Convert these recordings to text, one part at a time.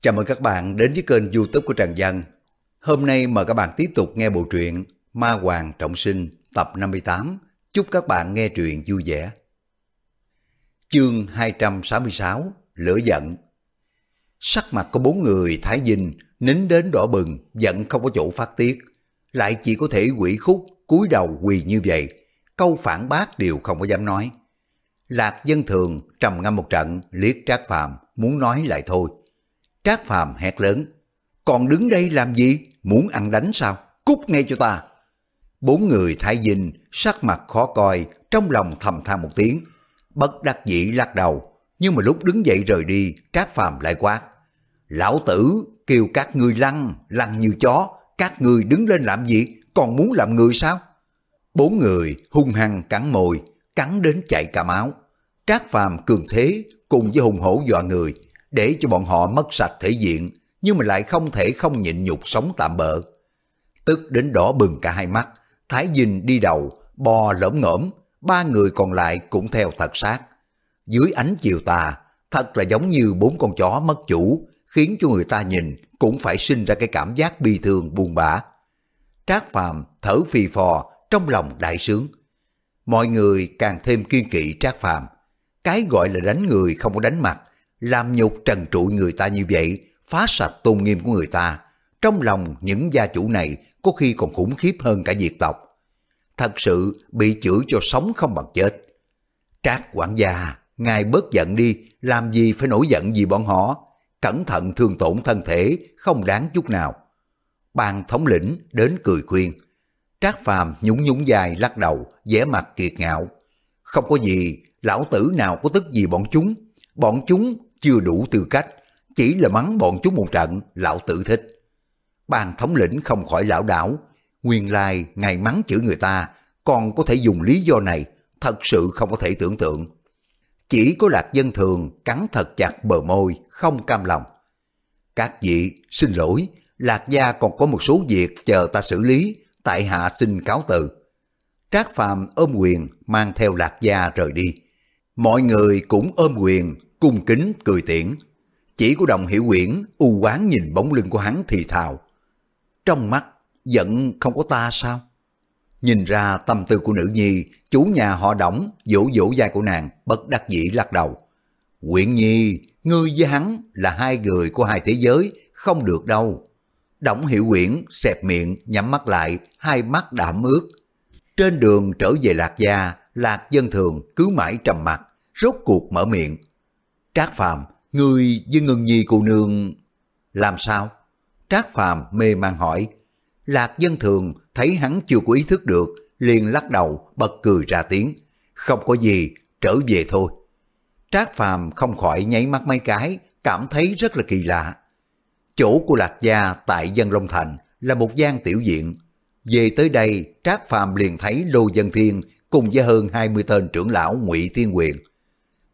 Chào mừng các bạn đến với kênh youtube của Trần Dân. Hôm nay mời các bạn tiếp tục nghe bộ truyện Ma Hoàng Trọng Sinh tập 58. Chúc các bạn nghe truyện vui vẻ. Chương 266 Lửa giận Sắc mặt có bốn người Thái Dinh nín đến đỏ bừng, giận không có chỗ phát tiết. Lại chỉ có thể quỷ khúc, cúi đầu quỳ như vậy. Câu phản bác đều không có dám nói. Lạc dân thường trầm ngâm một trận liếc trác phàm muốn nói lại thôi Trác Phàm hét lớn. Còn đứng đây làm gì? Muốn ăn đánh sao? Cút ngay cho ta. Bốn người thái dinh, sắc mặt khó coi, trong lòng thầm than một tiếng. Bất đắc dĩ lắc đầu. Nhưng mà lúc đứng dậy rời đi, Trác Phàm lại quát. Lão tử kêu các ngươi lăn, lăn như chó. Các ngươi đứng lên làm gì? Còn muốn làm người sao? Bốn người hung hăng cắn môi, cắn đến chạy cả máu. Trác Phàm cường thế cùng với hùng hổ dọa người, để cho bọn họ mất sạch thể diện, nhưng mà lại không thể không nhịn nhục sống tạm bợ. Tức đến đỏ bừng cả hai mắt, Thái Dinh đi đầu, bò lõm ngõm, ba người còn lại cũng theo thật sát. Dưới ánh chiều tà, thật là giống như bốn con chó mất chủ, khiến cho người ta nhìn cũng phải sinh ra cái cảm giác bi thương buồn bã. Trác Phàm thở phì phò, trong lòng đại sướng. Mọi người càng thêm kiên kỵ Trác Phàm. Cái gọi là đánh người không có đánh mặt, làm nhục trần trụi người ta như vậy, phá sạch tôn nghiêm của người ta. Trong lòng những gia chủ này có khi còn khủng khiếp hơn cả diệt tộc. Thật sự bị chửi cho sống không bằng chết. Trác quản gia, ngài bớt giận đi, làm gì phải nổi giận vì bọn họ. Cẩn thận thương tổn thân thể, không đáng chút nào. Bàn thống lĩnh đến cười khuyên. Trác phàm nhún nhún dài lắc đầu, vẻ mặt kiệt ngạo. Không có gì, lão tử nào có tức gì bọn chúng. Bọn chúng chưa đủ tư cách, chỉ là mắng bọn chúng một trận, lão tự thích. Ban thống lĩnh không khỏi lão đảo, nguyên lai ngày mắng chữ người ta, còn có thể dùng lý do này, thật sự không có thể tưởng tượng. Chỉ có lạc dân thường cắn thật chặt bờ môi, không cam lòng. Các vị, xin lỗi, lạc gia còn có một số việc chờ ta xử lý, tại hạ xin cáo từ. Trác Phàm ôm quyền mang theo lạc gia rời đi. Mọi người cũng ôm quyền cung kính cười tiễn. Chỉ của đồng hiểu quyển u quán nhìn bóng lưng của hắn thì thào. Trong mắt, giận không có ta sao? Nhìn ra tâm tư của nữ nhi, chủ nhà họ đóng, dỗ dỗ vai của nàng, bất đắc dĩ lắc đầu. Quyển nhi, ngươi với hắn là hai người của hai thế giới, không được đâu. Đổng hiểu quyển, xẹp miệng, nhắm mắt lại, hai mắt đạm ướt. Trên đường trở về Lạc Gia, Lạc Dân Thường cứ mãi trầm mặt, rốt cuộc mở miệng, Trác Phàm, người với ngừng nhi cô nương... Làm sao? Trác Phàm mê man hỏi. Lạc dân thường thấy hắn chưa có ý thức được, liền lắc đầu bật cười ra tiếng. Không có gì, trở về thôi. Trác Phàm không khỏi nháy mắt mấy cái, cảm thấy rất là kỳ lạ. Chỗ của Lạc Gia tại Dân Long Thành là một gian tiểu diện. Về tới đây, Trác Phàm liền thấy Lô Dân Thiên cùng với hơn 20 tên trưởng lão ngụy Thiên Quyền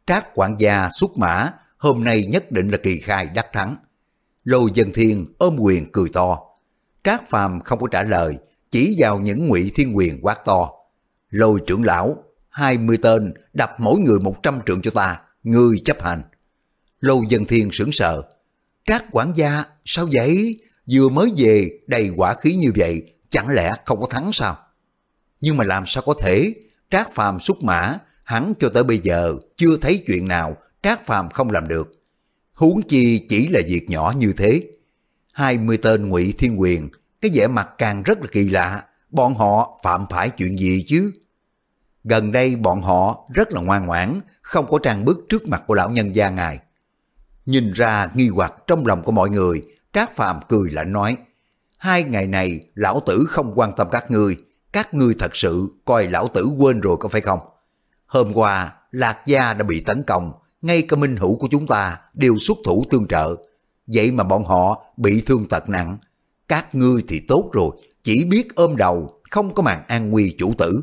Trác quản gia xuất mã, hôm nay nhất định là kỳ khai đắc thắng. Lô Dân Thiên ôm quyền cười to. Trác Phàm không có trả lời, chỉ vào những ngụy thiên quyền quát to. Lôi trưởng lão, 20 tên, đập mỗi người 100 trượng cho ta, ngươi chấp hành. Lô Dân Thiên sững sờ. Trác quản gia, sao vậy? Vừa mới về, đầy quả khí như vậy, chẳng lẽ không có thắng sao? Nhưng mà làm sao có thể? Trác Phàm xuất mã, hắn cho tới bây giờ chưa thấy chuyện nào Trác Phàm không làm được. Huống chi chỉ là việc nhỏ như thế. hai mươi tên ngụy Thiên Quyền, cái vẻ mặt càng rất là kỳ lạ, bọn họ phạm phải chuyện gì chứ? Gần đây bọn họ rất là ngoan ngoãn, không có trang bức trước mặt của lão nhân gia ngài. Nhìn ra nghi hoặc trong lòng của mọi người, Trác Phàm cười lạnh nói, hai ngày này lão tử không quan tâm các ngươi, các ngươi thật sự coi lão tử quên rồi có phải không? Hôm qua, Lạc Gia đã bị tấn công, ngay cả minh hữu của chúng ta đều xuất thủ tương trợ. Vậy mà bọn họ bị thương tật nặng. Các ngươi thì tốt rồi, chỉ biết ôm đầu, không có màn an nguy chủ tử.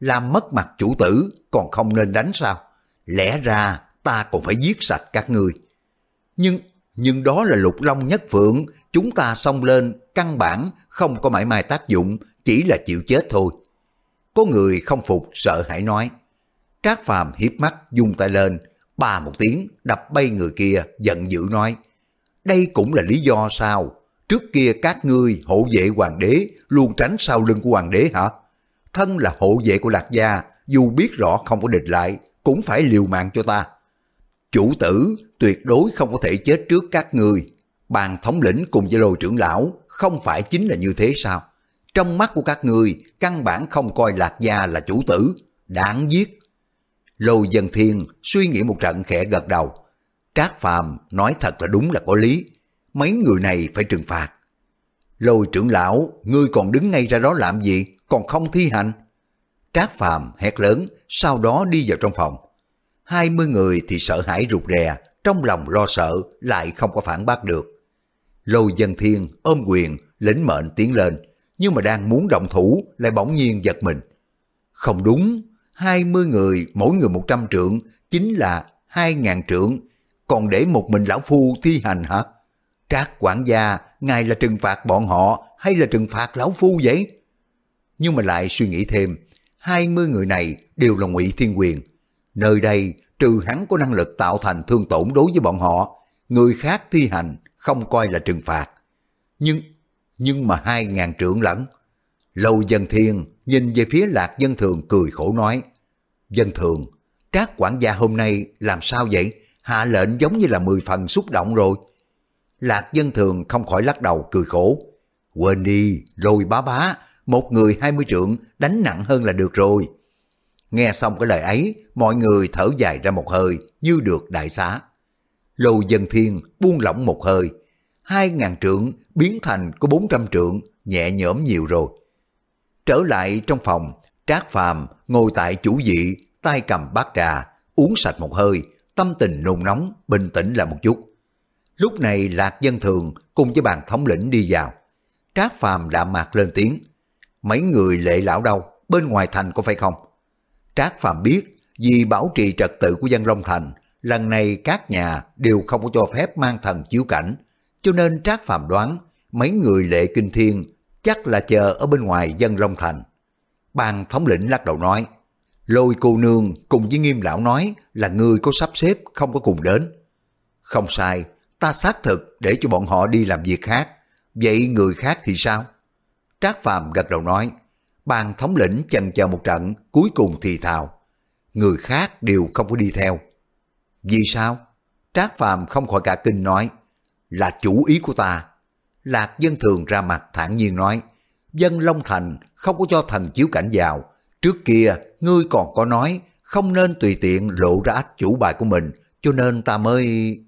Làm mất mặt chủ tử, còn không nên đánh sao? Lẽ ra ta còn phải giết sạch các ngươi. Nhưng, nhưng đó là lục long nhất phượng, chúng ta xông lên, căn bản không có mãi mai tác dụng, chỉ là chịu chết thôi. Có người không phục sợ hãi nói, Trác Phàm hiếp mắt dung tay lên, ba một tiếng đập bay người kia giận dữ nói. Đây cũng là lý do sao? Trước kia các ngươi hộ vệ hoàng đế luôn tránh sau lưng của hoàng đế hả? Thân là hộ vệ của Lạc Gia, dù biết rõ không có địch lại, cũng phải liều mạng cho ta. Chủ tử tuyệt đối không có thể chết trước các ngươi. Bàn thống lĩnh cùng với lôi trưởng lão không phải chính là như thế sao? Trong mắt của các ngươi, căn bản không coi Lạc Gia là chủ tử, đáng giết. Lôi dân thiên suy nghĩ một trận khẽ gật đầu. Trác Phàm nói thật là đúng là có lý. Mấy người này phải trừng phạt. Lôi trưởng lão, ngươi còn đứng ngay ra đó làm gì, còn không thi hành. Trác Phàm hét lớn, sau đó đi vào trong phòng. Hai mươi người thì sợ hãi rụt rè, trong lòng lo sợ, lại không có phản bác được. Lôi dân thiên ôm quyền, lĩnh mệnh tiến lên, nhưng mà đang muốn động thủ lại bỗng nhiên giật mình. Không đúng, 20 người, mỗi người 100 trượng, chính là 2.000 trượng, còn để một mình lão phu thi hành hả? Trác quản gia, ngài là trừng phạt bọn họ hay là trừng phạt lão phu vậy? Nhưng mà lại suy nghĩ thêm, 20 người này đều là ngụy thiên quyền. Nơi đây, trừ hắn có năng lực tạo thành thương tổn đối với bọn họ, người khác thi hành không coi là trừng phạt. Nhưng, nhưng mà 2.000 trượng lẫn. Lâu dân thiên nhìn về phía lạc dân thường cười khổ nói, Dân thường, trác quản gia hôm nay làm sao vậy? Hạ lệnh giống như là mười phần xúc động rồi. Lạc dân thường không khỏi lắc đầu cười khổ. Quên đi, rồi bá bá, một người hai mươi trượng đánh nặng hơn là được rồi. Nghe xong cái lời ấy, mọi người thở dài ra một hơi như được đại xá. Lô dân thiên buông lỏng một hơi. Hai ngàn trượng biến thành có bốn trăm trượng, nhẹ nhõm nhiều rồi. Trở lại trong phòng, Trác Phàm ngồi tại chủ vị, tay cầm bát trà, uống sạch một hơi, tâm tình nôn nóng, bình tĩnh lại một chút. Lúc này Lạc Dân Thường cùng với bàn thống lĩnh đi vào. Trác Phàm đạm mạc lên tiếng. Mấy người lệ lão đâu, bên ngoài thành có phải không? Trác Phàm biết, vì bảo trì trật tự của dân Long Thành, lần này các nhà đều không có cho phép mang thần chiếu cảnh, cho nên Trác Phàm đoán mấy người lệ kinh thiên chắc là chờ ở bên ngoài dân Long Thành. Ban thống lĩnh lắc đầu nói, lôi cô nương cùng với nghiêm lão nói là người có sắp xếp không có cùng đến. Không sai, ta xác thực để cho bọn họ đi làm việc khác, vậy người khác thì sao? Trác Phàm gật đầu nói, ban thống lĩnh chần chờ một trận, cuối cùng thì thào. Người khác đều không có đi theo. Vì sao? Trác Phàm không khỏi cả kinh nói, là chủ ý của ta. Lạc dân thường ra mặt thản nhiên nói, dân Long Thành không có cho thần chiếu cảnh vào. Trước kia, ngươi còn có nói không nên tùy tiện lộ ra ách chủ bài của mình, cho nên ta mới...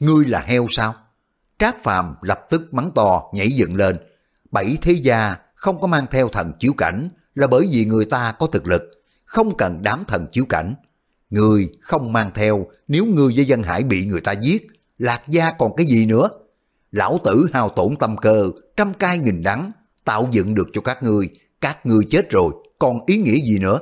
Ngươi là heo sao? Trác Phàm lập tức mắng to nhảy dựng lên. Bảy thế gia không có mang theo thần chiếu cảnh là bởi vì người ta có thực lực, không cần đám thần chiếu cảnh. Người không mang theo nếu người với dân hải bị người ta giết, lạc gia còn cái gì nữa? Lão tử hao tổn tâm cơ, trăm cai nghìn đắng, tạo dựng được cho các ngươi, các ngươi chết rồi, còn ý nghĩa gì nữa?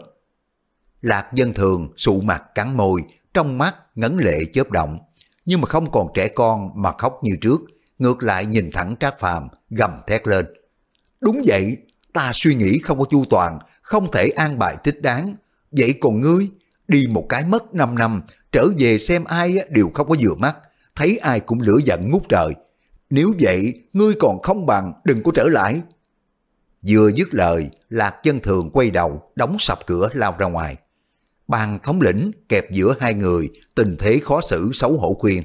Lạc dân thường sụ mặt cắn môi, trong mắt ngấn lệ chớp động, nhưng mà không còn trẻ con mà khóc như trước, ngược lại nhìn thẳng Trác Phàm gầm thét lên. Đúng vậy, ta suy nghĩ không có chu toàn, không thể an bài thích đáng. Vậy còn ngươi, đi một cái mất 5 năm, trở về xem ai đều không có vừa mắt, thấy ai cũng lửa giận ngút trời. Nếu vậy, ngươi còn không bằng, đừng có trở lại. Vừa dứt lời, Lạc Dân Thường quay đầu, đóng sập cửa lao ra ngoài. Bàn thống lĩnh kẹp giữa hai người, tình thế khó xử xấu hổ khuyên.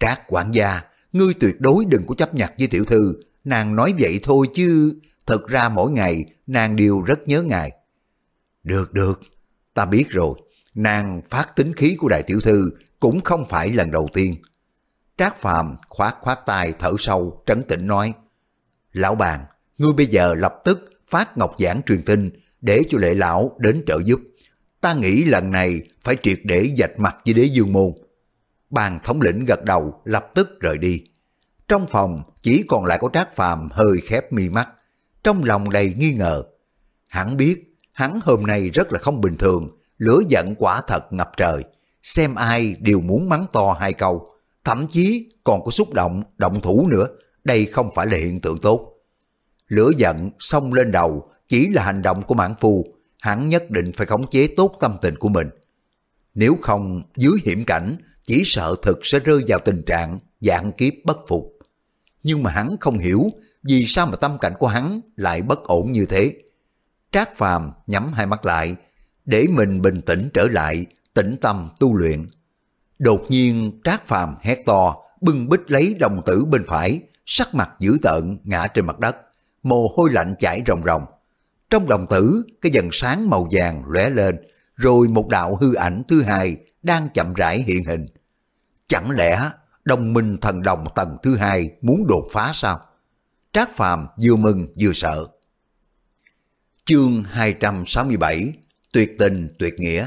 Trác quản gia, ngươi tuyệt đối đừng có chấp nhặt với tiểu thư, nàng nói vậy thôi chứ, thật ra mỗi ngày nàng đều rất nhớ ngài. Được được, ta biết rồi, nàng phát tính khí của đại tiểu thư cũng không phải lần đầu tiên. Trác Phàm khoát khoát tay thở sâu, trấn tĩnh nói, Lão bàn, ngươi bây giờ lập tức phát ngọc giảng truyền tin để cho lệ lão đến trợ giúp. Ta nghĩ lần này phải triệt để dạch mặt với đế dương môn. Bàn thống lĩnh gật đầu lập tức rời đi. Trong phòng chỉ còn lại có trác phàm hơi khép mi mắt, trong lòng đầy nghi ngờ. Hắn biết hắn hôm nay rất là không bình thường, lửa giận quả thật ngập trời. Xem ai đều muốn mắng to hai câu, thậm chí còn có xúc động, động thủ nữa. Đây không phải là hiện tượng tốt. Lửa giận xông lên đầu chỉ là hành động của mãn phu, hắn nhất định phải khống chế tốt tâm tình của mình. Nếu không, dưới hiểm cảnh, chỉ sợ thực sẽ rơi vào tình trạng dạng kiếp bất phục. Nhưng mà hắn không hiểu vì sao mà tâm cảnh của hắn lại bất ổn như thế. Trác Phàm nhắm hai mắt lại, để mình bình tĩnh trở lại, tĩnh tâm tu luyện. Đột nhiên Trác Phàm hét to, bưng bích lấy đồng tử bên phải, sắc mặt dữ tợn ngã trên mặt đất, mồ hôi lạnh chảy ròng ròng. Trong đồng tử, cái dần sáng màu vàng lóe lên, rồi một đạo hư ảnh thứ hai đang chậm rãi hiện hình. Chẳng lẽ đồng minh thần đồng tầng thứ hai muốn đột phá sao? Trác Phàm vừa mừng vừa sợ. Chương 267 Tuyệt tình tuyệt nghĩa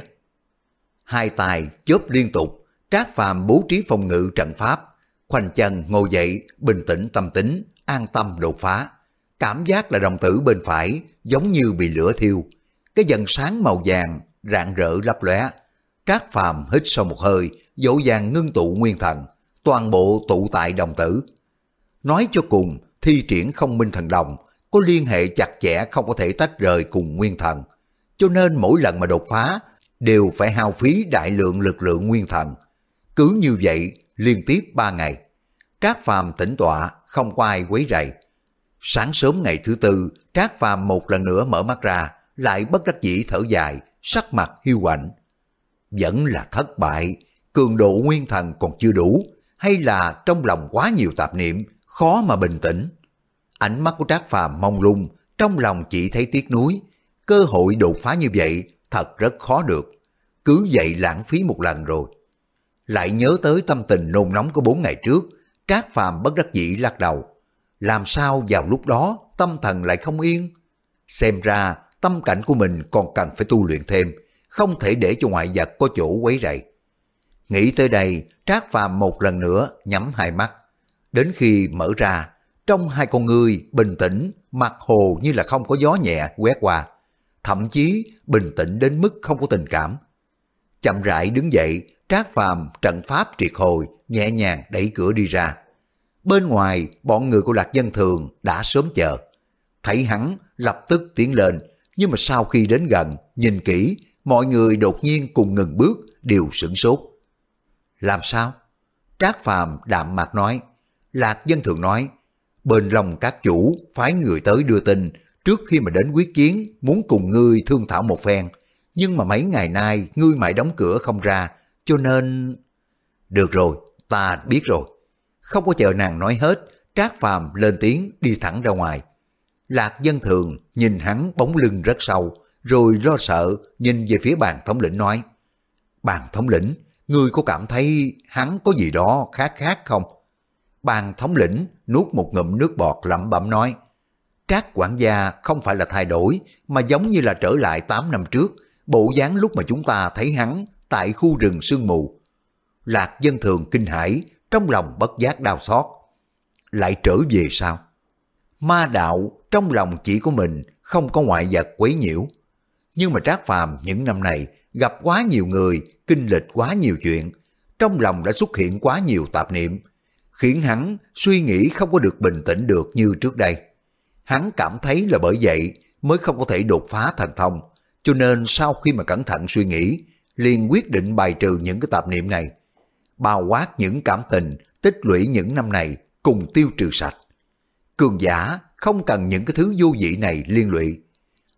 Hai tài chớp liên tục, Trác Phàm bố trí phòng ngự trận pháp, khoanh chân ngồi dậy, bình tĩnh tâm tính, an tâm đột phá. Cảm giác là đồng tử bên phải giống như bị lửa thiêu. Cái dần sáng màu vàng rạng rỡ lấp lóe. Trác Phàm hít sâu một hơi, dỗ dàng ngưng tụ nguyên thần, toàn bộ tụ tại đồng tử. Nói cho cùng, thi triển không minh thần đồng có liên hệ chặt chẽ không có thể tách rời cùng nguyên thần. Cho nên mỗi lần mà đột phá đều phải hao phí đại lượng lực lượng nguyên thần. Cứ như vậy liên tiếp ba ngày. Trác Phàm tỉnh tọa, không có ai quấy rầy. Sáng sớm ngày thứ tư, Trác Phàm một lần nữa mở mắt ra, lại bất đắc dĩ thở dài, sắc mặt hiu quạnh. Vẫn là thất bại, cường độ nguyên thần còn chưa đủ, hay là trong lòng quá nhiều tạp niệm, khó mà bình tĩnh. Ánh mắt của Trác Phàm mong lung, trong lòng chỉ thấy tiếc nuối. Cơ hội đột phá như vậy thật rất khó được. Cứ vậy lãng phí một lần rồi. Lại nhớ tới tâm tình nôn nóng của bốn ngày trước, Trác Phàm bất đắc dĩ lắc đầu. Làm sao vào lúc đó tâm thần lại không yên? Xem ra tâm cảnh của mình còn cần phải tu luyện thêm, không thể để cho ngoại vật có chỗ quấy rầy. Nghĩ tới đây, Trác Phàm một lần nữa nhắm hai mắt. Đến khi mở ra, trong hai con ngươi bình tĩnh, mặt hồ như là không có gió nhẹ quét qua. Thậm chí bình tĩnh đến mức không có tình cảm. Chậm rãi đứng dậy, Trác Phàm trận pháp triệt hồi, nhẹ nhàng đẩy cửa đi ra. Bên ngoài, bọn người của Lạc Dân Thường đã sớm chờ. Thấy hắn, lập tức tiến lên, nhưng mà sau khi đến gần, nhìn kỹ, mọi người đột nhiên cùng ngừng bước, đều sửng sốt. Làm sao? Trác Phàm đạm mạc nói. Lạc Dân Thường nói, bên lòng các chủ phái người tới đưa tin trước khi mà đến quyết chiến muốn cùng ngươi thương thảo một phen nhưng mà mấy ngày nay ngươi mãi đóng cửa không ra cho nên được rồi ta biết rồi. Không có chờ nàng nói hết trác phàm lên tiếng đi thẳng ra ngoài. Lạc dân thường nhìn hắn bóng lưng rất sâu rồi lo sợ nhìn về phía bàn thống lĩnh nói bàn thống lĩnh ngươi có cảm thấy hắn có gì đó khác khác không? Bàn thống lĩnh nuốt một ngụm nước bọt lẩm bẩm nói, Trác quản gia không phải là thay đổi, mà giống như là trở lại 8 năm trước, bộ dáng lúc mà chúng ta thấy hắn tại khu rừng sương mù. Lạc dân thường kinh hãi, trong lòng bất giác đau xót. Lại trở về sao? Ma đạo trong lòng chỉ của mình, không có ngoại vật quấy nhiễu. Nhưng mà Trác Phàm những năm này gặp quá nhiều người, kinh lịch quá nhiều chuyện, trong lòng đã xuất hiện quá nhiều tạp niệm, khiến hắn suy nghĩ không có được bình tĩnh được như trước đây. Hắn cảm thấy là bởi vậy mới không có thể đột phá thành thông, cho nên sau khi mà cẩn thận suy nghĩ, liền quyết định bài trừ những cái tạp niệm này, bao quát những cảm tình tích lũy những năm này cùng tiêu trừ sạch. Cường giả không cần những cái thứ vô vị này liên lụy.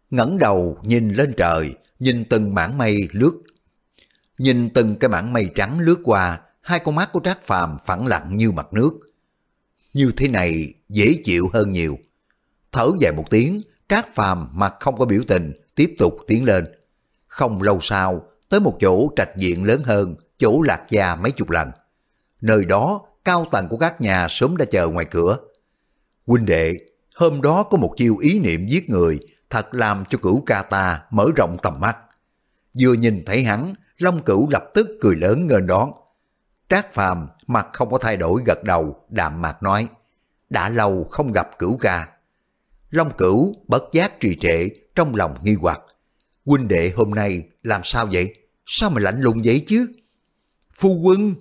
ngẩng đầu nhìn lên trời, nhìn từng mảng mây lướt. Nhìn từng cái mảng mây trắng lướt qua, hai con mắt của Trác Phàm phẳng lặng như mặt nước. Như thế này dễ chịu hơn nhiều. Thở dài một tiếng, Trác Phàm mặt không có biểu tình, tiếp tục tiến lên. Không lâu sau, tới một chỗ trạch diện lớn hơn, chỗ lạc gia mấy chục lần. Nơi đó, cao tầng của các nhà sớm đã chờ ngoài cửa. Huynh đệ, hôm đó có một chiêu ý niệm giết người, thật làm cho cửu ca ta mở rộng tầm mắt. Vừa nhìn thấy hắn, Long cửu lập tức cười lớn ngên đón. Trác Phàm mặt không có thay đổi gật đầu, đạm mạc nói, đã lâu không gặp cửu ca. Long cửu bất giác trì trệ, trong lòng nghi hoặc. Huynh đệ hôm nay làm sao vậy? Sao mà lạnh lùng vậy chứ? Phu quân!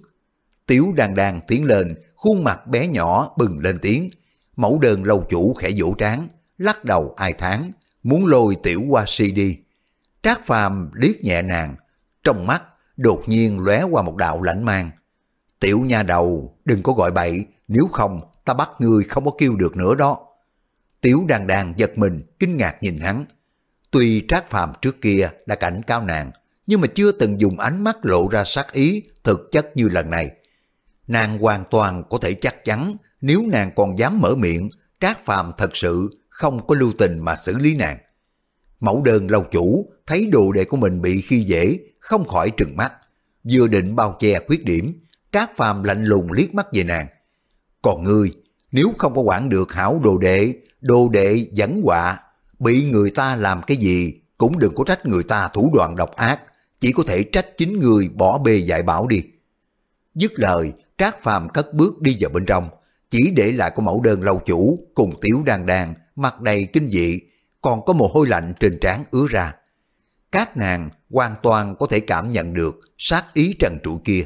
Tiểu đàn đàn tiến lên, khuôn mặt bé nhỏ bừng lên tiếng. Mẫu đơn lâu chủ khẽ vỗ trán, lắc đầu ai tháng, muốn lôi tiểu qua si đi. Trác phàm liếc nhẹ nàng, trong mắt đột nhiên lóe qua một đạo lãnh mang, Tiểu nha đầu, đừng có gọi bậy, nếu không ta bắt ngươi không có kêu được nữa đó. Tiểu đàn đàn giật mình, kinh ngạc nhìn hắn. Tuy Trác Phàm trước kia đã cảnh cao nàng, nhưng mà chưa từng dùng ánh mắt lộ ra sát ý thực chất như lần này. Nàng hoàn toàn có thể chắc chắn nếu nàng còn dám mở miệng, Trác Phàm thật sự không có lưu tình mà xử lý nàng. Mẫu đơn lâu chủ thấy đồ đệ của mình bị khi dễ, không khỏi trừng mắt. Vừa định bao che khuyết điểm, Trác Phàm lạnh lùng liếc mắt về nàng. Còn ngươi, nếu không có quản được hảo đồ đệ, đồ đệ dẫn họa, bị người ta làm cái gì cũng đừng có trách người ta thủ đoạn độc ác, chỉ có thể trách chính người bỏ bê dạy bảo đi. Dứt lời, Trác Phàm cất bước đi vào bên trong, chỉ để lại có mẫu đơn lâu chủ cùng tiểu đan đan mặt đầy kinh dị, còn có mồ hôi lạnh trên trán ứa ra. Các nàng hoàn toàn có thể cảm nhận được sát ý trần trụi kia.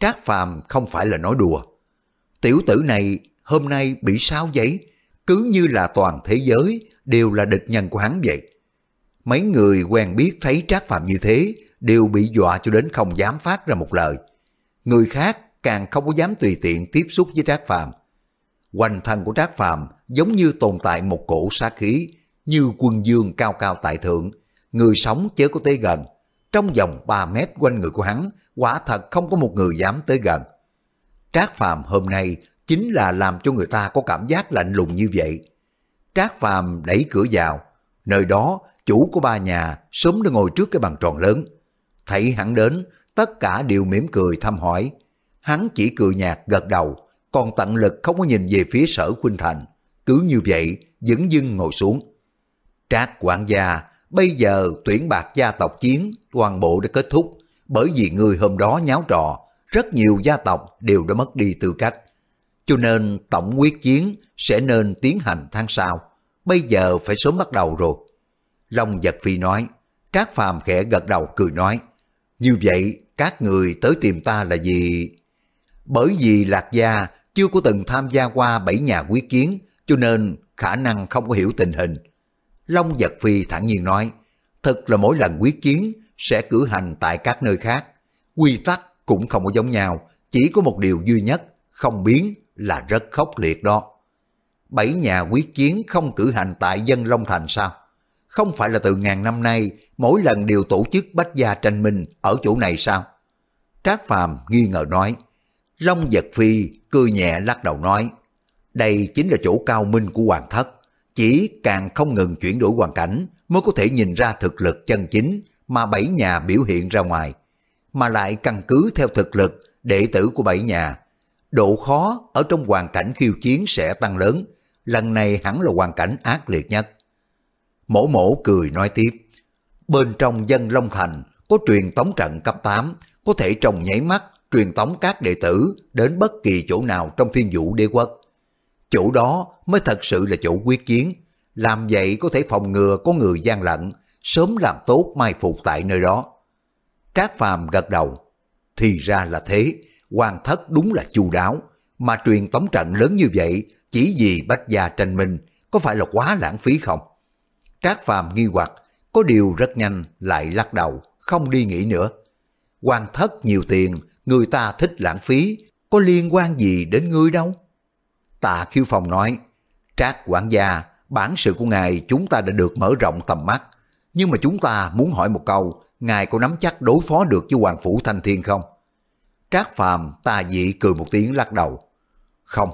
Trác Phàm không phải là nói đùa. Tiểu tử này hôm nay bị sao vậy? Cứ như là toàn thế giới đều là địch nhân của hắn vậy. Mấy người quen biết thấy Trác phạm như thế đều bị dọa cho đến không dám phát ra một lời. Người khác càng không có dám tùy tiện tiếp xúc với Trác phạm. Quanh thân của Trác phạm giống như tồn tại một cổ sát khí, như quân dương cao cao tại thượng, người sống chớ có tới gần. Trong vòng 3 mét quanh người của hắn, quả thật không có một người dám tới gần. Trác phạm hôm nay chính là làm cho người ta có cảm giác lạnh lùng như vậy. Trác Phàm đẩy cửa vào, nơi đó chủ của ba nhà sớm đã ngồi trước cái bàn tròn lớn. Thấy hắn đến, tất cả đều mỉm cười thăm hỏi. Hắn chỉ cười nhạt gật đầu, còn tận lực không có nhìn về phía sở Khuynh Thành. Cứ như vậy, dững dưng ngồi xuống. Trác quản gia, bây giờ tuyển bạc gia tộc chiến toàn bộ đã kết thúc, bởi vì người hôm đó nháo trò, rất nhiều gia tộc đều đã mất đi tư cách. Cho nên tổng quyết chiến sẽ nên tiến hành tháng sau, bây giờ phải sớm bắt đầu rồi. Long giật phi nói, Trác Phàm khẽ gật đầu cười nói, như vậy các người tới tìm ta là gì? Bởi vì Lạc Gia chưa có từng tham gia qua bảy nhà quý chiến, cho nên khả năng không có hiểu tình hình. Long Giật Phi thẳng nhiên nói, thật là mỗi lần quý chiến sẽ cử hành tại các nơi khác. Quy tắc cũng không có giống nhau, chỉ có một điều duy nhất, không biến là rất khốc liệt đó. Bảy nhà quý chiến không cử hành tại dân Long Thành sao? Không phải là từ ngàn năm nay, mỗi lần đều tổ chức bách gia tranh minh ở chỗ này sao? Trác Phàm nghi ngờ nói. Long giật phi cười nhẹ lắc đầu nói. Đây chính là chỗ cao minh của hoàng thất. Chỉ càng không ngừng chuyển đổi hoàn cảnh mới có thể nhìn ra thực lực chân chính mà bảy nhà biểu hiện ra ngoài. Mà lại căn cứ theo thực lực đệ tử của bảy nhà. Độ khó ở trong hoàn cảnh khiêu chiến sẽ tăng lớn. Lần này hẳn là hoàn cảnh ác liệt nhất. Mổ mổ cười nói tiếp. Bên trong dân Long Thành có truyền tống trận cấp 8, có thể trồng nháy mắt truyền tống các đệ tử đến bất kỳ chỗ nào trong thiên vũ đế quốc. Chỗ đó mới thật sự là chỗ quyết chiến, làm vậy có thể phòng ngừa có người gian lận, sớm làm tốt mai phục tại nơi đó. Trác Phàm gật đầu, thì ra là thế, hoàng thất đúng là chu đáo, mà truyền tống trận lớn như vậy chỉ vì bách gia tranh minh có phải là quá lãng phí không? Trác Phàm nghi hoặc, có điều rất nhanh lại lắc đầu, không đi nghĩ nữa. Quan thất nhiều tiền, người ta thích lãng phí, có liên quan gì đến ngươi đâu? Tạ Khiêu Phong nói, Trác quản gia, bản sự của ngài chúng ta đã được mở rộng tầm mắt, nhưng mà chúng ta muốn hỏi một câu, ngài có nắm chắc đối phó được với Hoàng Phủ Thanh Thiên không? Trác Phàm ta dị cười một tiếng lắc đầu. Không,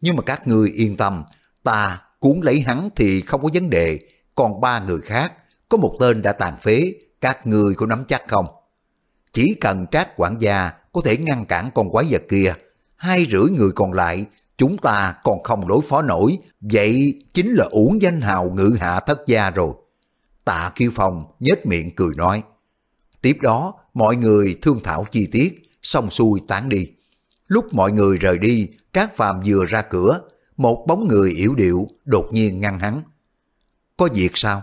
nhưng mà các ngươi yên tâm, ta cuốn lấy hắn thì không có vấn đề, còn ba người khác, có một tên đã tàn phế, các người có nắm chắc không? Chỉ cần trác quản gia có thể ngăn cản con quái vật kia, hai rưỡi người còn lại, chúng ta còn không đối phó nổi, vậy chính là uổng danh hào ngự hạ thất gia rồi. Tạ Kiêu Phong nhếch miệng cười nói. Tiếp đó, mọi người thương thảo chi tiết, xong xuôi tán đi. Lúc mọi người rời đi, Trác Phàm vừa ra cửa, một bóng người yếu điệu đột nhiên ngăn hắn. Có việc sao?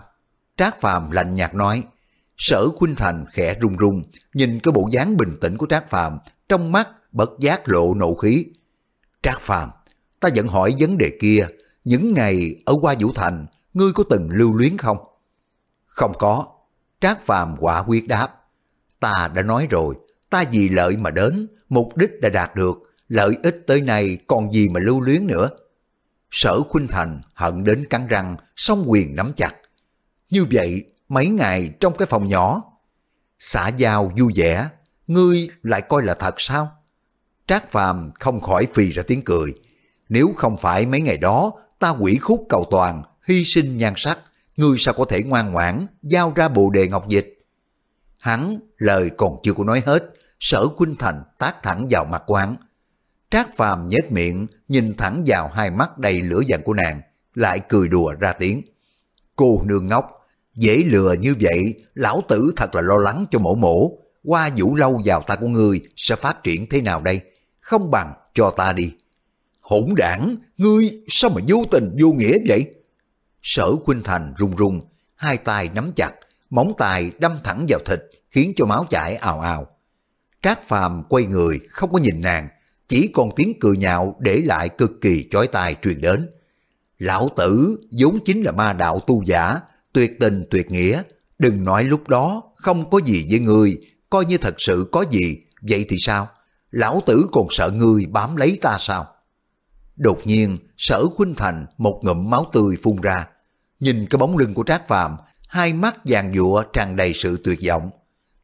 Trác Phàm lạnh nhạt nói. Sở Khuynh Thành khẽ run run, nhìn cái bộ dáng bình tĩnh của Trác Phàm trong mắt bất giác lộ nộ khí. Trác Phàm, ta vẫn hỏi vấn đề kia, những ngày ở qua Vũ Thành, ngươi có từng lưu luyến không? Không có. Trác Phàm quả quyết đáp. Ta đã nói rồi, ta vì lợi mà đến, mục đích đã đạt được, lợi ích tới nay còn gì mà lưu luyến nữa. Sở Khuynh Thành hận đến cắn răng, song quyền nắm chặt. Như vậy, mấy ngày trong cái phòng nhỏ, xã giao vui vẻ, ngươi lại coi là thật sao? Trác Phàm không khỏi phì ra tiếng cười. Nếu không phải mấy ngày đó ta quỷ khúc cầu toàn, hy sinh nhan sắc, ngươi sao có thể ngoan ngoãn giao ra bộ đề ngọc dịch? Hắn lời còn chưa có nói hết, sở khuynh thành tác thẳng vào mặt quán. Trác Phàm nhếch miệng, nhìn thẳng vào hai mắt đầy lửa giận của nàng, lại cười đùa ra tiếng. Cô nương ngốc, dễ lừa như vậy, lão tử thật là lo lắng cho mổ mổ. Qua vũ lâu vào ta của ngươi sẽ phát triển thế nào đây? Không bằng cho ta đi. Hỗn đảng, ngươi sao mà vô tình vô nghĩa vậy? Sở Khuynh Thành run run, hai tay nắm chặt, móng tay đâm thẳng vào thịt, khiến cho máu chảy ào ào. Trác Phàm quay người, không có nhìn nàng, chỉ còn tiếng cười nhạo để lại cực kỳ chói tai truyền đến. Lão tử vốn chính là ma đạo tu giả, tuyệt tình tuyệt nghĩa, đừng nói lúc đó không có gì với người, coi như thật sự có gì, vậy thì sao? Lão tử còn sợ người bám lấy ta sao? Đột nhiên, sở khuynh thành một ngụm máu tươi phun ra. Nhìn cái bóng lưng của Trác Phàm hai mắt vàng dụa tràn đầy sự tuyệt vọng.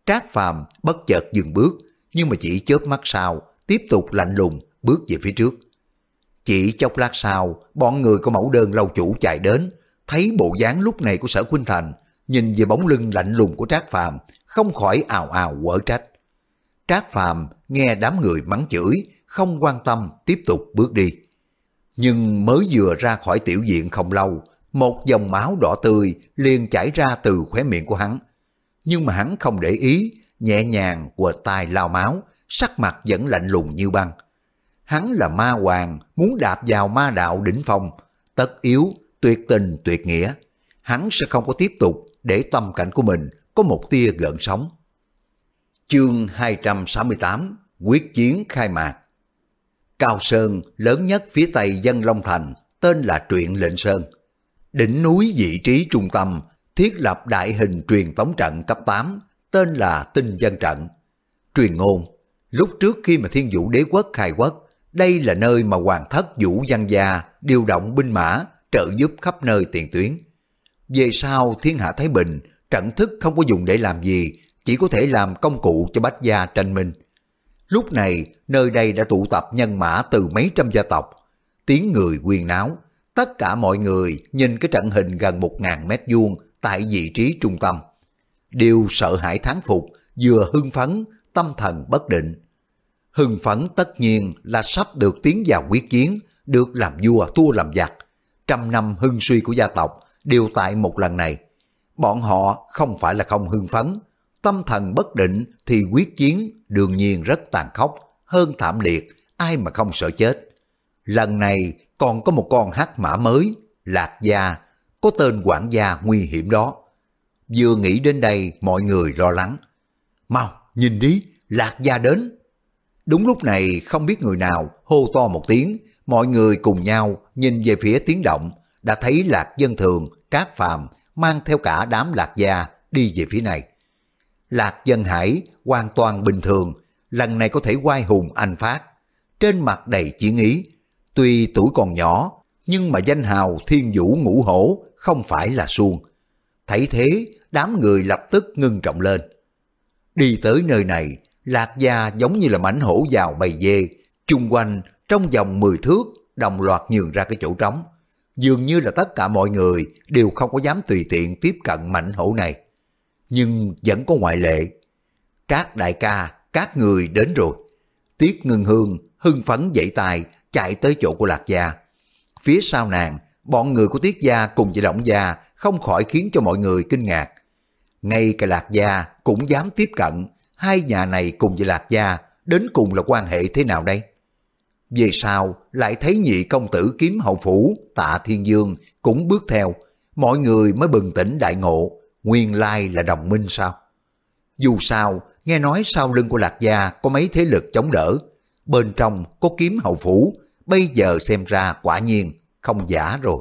Trác Phàm bất chợt dừng bước, nhưng mà chỉ chớp mắt sau, tiếp tục lạnh lùng bước về phía trước. Chỉ chốc lát sau, bọn người của mẫu đơn lâu chủ chạy đến, thấy bộ dáng lúc này của sở Khuynh Thành, nhìn về bóng lưng lạnh lùng của Trác Phàm không khỏi ào ào quở trách. Trác Phàm nghe đám người mắng chửi, không quan tâm tiếp tục bước đi. Nhưng mới vừa ra khỏi tiểu diện không lâu, một dòng máu đỏ tươi liền chảy ra từ khóe miệng của hắn. Nhưng mà hắn không để ý, nhẹ nhàng quệt tay lao máu, sắc mặt vẫn lạnh lùng như băng. Hắn là ma hoàng, muốn đạp vào ma đạo đỉnh phong, tất yếu, tuyệt tình, tuyệt nghĩa. Hắn sẽ không có tiếp tục để tâm cảnh của mình có một tia gợn sóng. Chương 268 Quyết chiến khai mạc Cao Sơn lớn nhất phía tây dân Long Thành tên là Truyện Lệnh Sơn. Đỉnh núi vị trí trung tâm thiết lập đại hình truyền tống trận cấp 8 tên là Tinh Dân Trận. Truyền ngôn, lúc trước khi mà Thiên Vũ Đế Quốc khai quốc, đây là nơi mà Hoàng thất Vũ Văn Gia điều động binh mã trợ giúp khắp nơi tiền tuyến. Về sau thiên hạ Thái Bình, trận thức không có dùng để làm gì, chỉ có thể làm công cụ cho bách gia tranh minh. Lúc này, nơi đây đã tụ tập nhân mã từ mấy trăm gia tộc, tiếng người quyên náo. Tất cả mọi người nhìn cái trận hình gần một ngàn mét vuông tại vị trí trung tâm. Đều sợ hãi thán phục, vừa hưng phấn, tâm thần bất định. Hưng phấn tất nhiên là sắp được tiến vào quyết chiến, được làm vua tua làm giặc. Trăm năm hưng suy của gia tộc đều tại một lần này. Bọn họ không phải là không hưng phấn, tâm thần bất định thì quyết chiến đương nhiên rất tàn khốc, hơn thảm liệt, ai mà không sợ chết. Lần này còn có một con hắc mã mới, Lạc Gia, có tên quản gia nguy hiểm đó. Vừa nghĩ đến đây mọi người lo lắng. Mau, nhìn đi, Lạc Gia đến. Đúng lúc này không biết người nào hô to một tiếng, mọi người cùng nhau nhìn về phía tiếng động, đã thấy Lạc Dân Thường, Trác Phàm mang theo cả đám Lạc Gia đi về phía này. Lạc Dân Hải hoàn toàn bình thường, lần này có thể quay hùng anh phát. Trên mặt đầy chiến ý, tuy tuổi còn nhỏ, nhưng mà danh hào thiên vũ ngũ hổ không phải là suông. Thấy thế, đám người lập tức ngưng trọng lên. Đi tới nơi này, Lạc Gia giống như là mảnh hổ vào bầy dê, chung quanh trong vòng 10 thước đồng loạt nhường ra cái chỗ trống. Dường như là tất cả mọi người đều không có dám tùy tiện tiếp cận mảnh hổ này nhưng vẫn có ngoại lệ. Trác đại ca, các người đến rồi. Tiết ngưng hương, hưng phấn dậy tài, chạy tới chỗ của Lạc Gia. Phía sau nàng, bọn người của Tiết Gia cùng với Động Gia không khỏi khiến cho mọi người kinh ngạc. Ngay cả Lạc Gia cũng dám tiếp cận, hai nhà này cùng với Lạc Gia đến cùng là quan hệ thế nào đây? Về sau lại thấy nhị công tử kiếm hậu phủ, tạ thiên dương cũng bước theo, mọi người mới bừng tỉnh đại ngộ, nguyên lai là đồng minh sao? Dù sao, nghe nói sau lưng của Lạc Gia có mấy thế lực chống đỡ, bên trong có kiếm hậu phủ, bây giờ xem ra quả nhiên không giả rồi.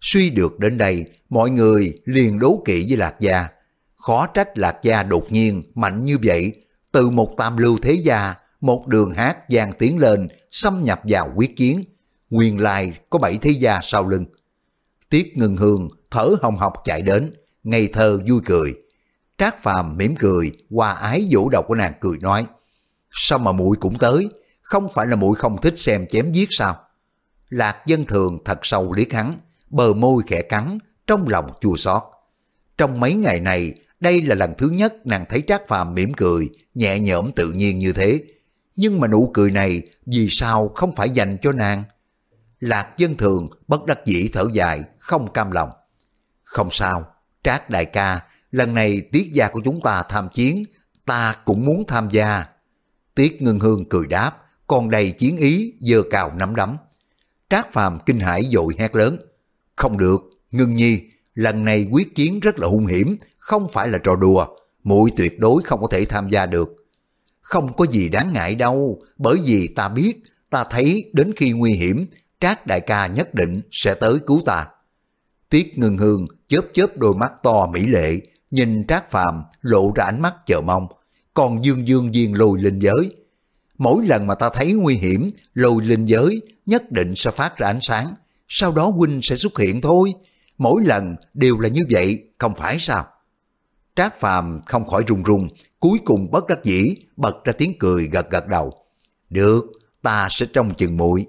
Suy được đến đây, mọi người liền đố kỵ với Lạc Gia. Khó trách Lạc Gia đột nhiên mạnh như vậy, từ một tam lưu thế gia một đường hát gian tiến lên, xâm nhập vào quyết chiến. Nguyên lai có bảy thế gia sau lưng. Tiết ngừng hương thở hồng học chạy đến, ngây thơ vui cười. Trác Phàm mỉm cười, hòa ái vỗ đầu của nàng cười nói, sao mà muội cũng tới, không phải là muội không thích xem chém giết sao? Lạc dân thường thật sâu liếc hắn, bờ môi khẽ cắn, trong lòng chua xót. Trong mấy ngày này, đây là lần thứ nhất nàng thấy Trác Phàm mỉm cười, nhẹ nhõm tự nhiên như thế. Nhưng mà nụ cười này vì sao không phải dành cho nàng? Lạc dân thường bất đắc dĩ thở dài, không cam lòng. Không sao, Trác đại ca, lần này tiết gia của chúng ta tham chiến, ta cũng muốn tham gia. Tiết ngưng hương cười đáp, còn đầy chiến ý, dơ cào nắm đấm. Trác phàm kinh hãi dội hét lớn. Không được, ngưng nhi, lần này quyết chiến rất là hung hiểm, không phải là trò đùa, muội tuyệt đối không có thể tham gia được. Không có gì đáng ngại đâu, bởi vì ta biết, ta thấy đến khi nguy hiểm, Trác đại ca nhất định sẽ tới cứu ta. Tiết ngưng hương chớp chớp đôi mắt to mỹ lệ, nhìn Trác Phàm lộ ra ánh mắt chờ mong, còn Dương Dương viên lùi linh giới. Mỗi lần mà ta thấy nguy hiểm, lùi linh giới nhất định sẽ phát ra ánh sáng, sau đó huynh sẽ xuất hiện thôi. Mỗi lần đều là như vậy, không phải sao? Trác Phàm không khỏi run run, cuối cùng bất đắc dĩ bật ra tiếng cười gật gật đầu. Được, ta sẽ trông chừng muội.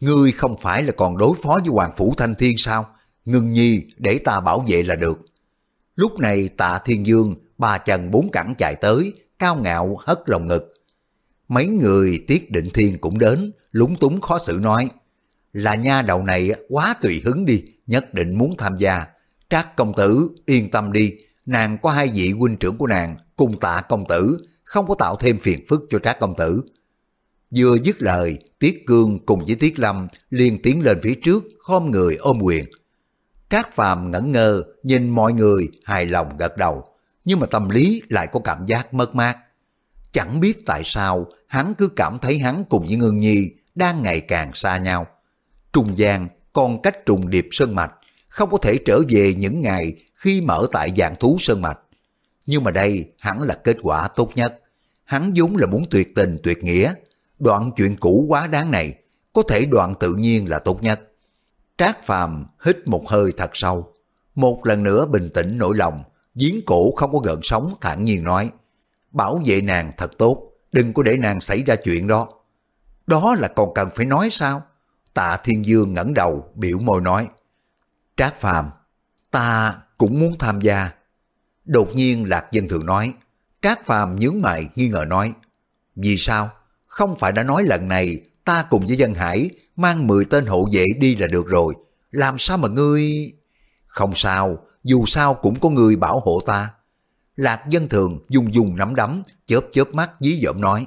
Ngươi không phải là còn đối phó với Hoàng Phủ Thanh Thiên sao? Ngưng nhi để ta bảo vệ là được. Lúc này tạ thiên dương, ba chân bốn cẳng chạy tới, cao ngạo hất lòng ngực. Mấy người tiết định thiên cũng đến, lúng túng khó xử nói. Là nha đầu này quá tùy hứng đi, nhất định muốn tham gia. Trác công tử, yên tâm đi, nàng có hai vị huynh trưởng của nàng, cùng tạ công tử, không có tạo thêm phiền phức cho trác công tử. Vừa dứt lời, Tiết Cương cùng với Tiết Lâm liền tiến lên phía trước, khom người ôm quyền. Trác Phàm ngẩn ngơ, nhìn mọi người hài lòng gật đầu, nhưng mà tâm lý lại có cảm giác mất mát. Chẳng biết tại sao hắn cứ cảm thấy hắn cùng với Ngân Nhi đang ngày càng xa nhau. Trung gian còn cách trùng điệp sơn mạch, không có thể trở về những ngày khi mở tại dạng thú sơn mạch. Nhưng mà đây hẳn là kết quả tốt nhất. Hắn vốn là muốn tuyệt tình tuyệt nghĩa, đoạn chuyện cũ quá đáng này, có thể đoạn tự nhiên là tốt nhất. Trác Phàm hít một hơi thật sâu, một lần nữa bình tĩnh nỗi lòng, giếng cổ không có gợn sóng thản nhiên nói, bảo vệ nàng thật tốt, đừng có để nàng xảy ra chuyện đó. Đó là còn cần phải nói sao? Tạ Thiên Dương ngẩng đầu, biểu môi nói, Trác Phàm, ta cũng muốn tham gia. Đột nhiên Lạc Dân Thường nói, Trác Phàm nhướng mày nghi ngờ nói, vì sao? Không phải đã nói lần này ta cùng với dân hải mang 10 tên hộ vệ đi là được rồi. Làm sao mà ngươi... Không sao, dù sao cũng có người bảo hộ ta. Lạc dân thường dùng dùng nắm đấm, chớp chớp mắt dí dỏm nói.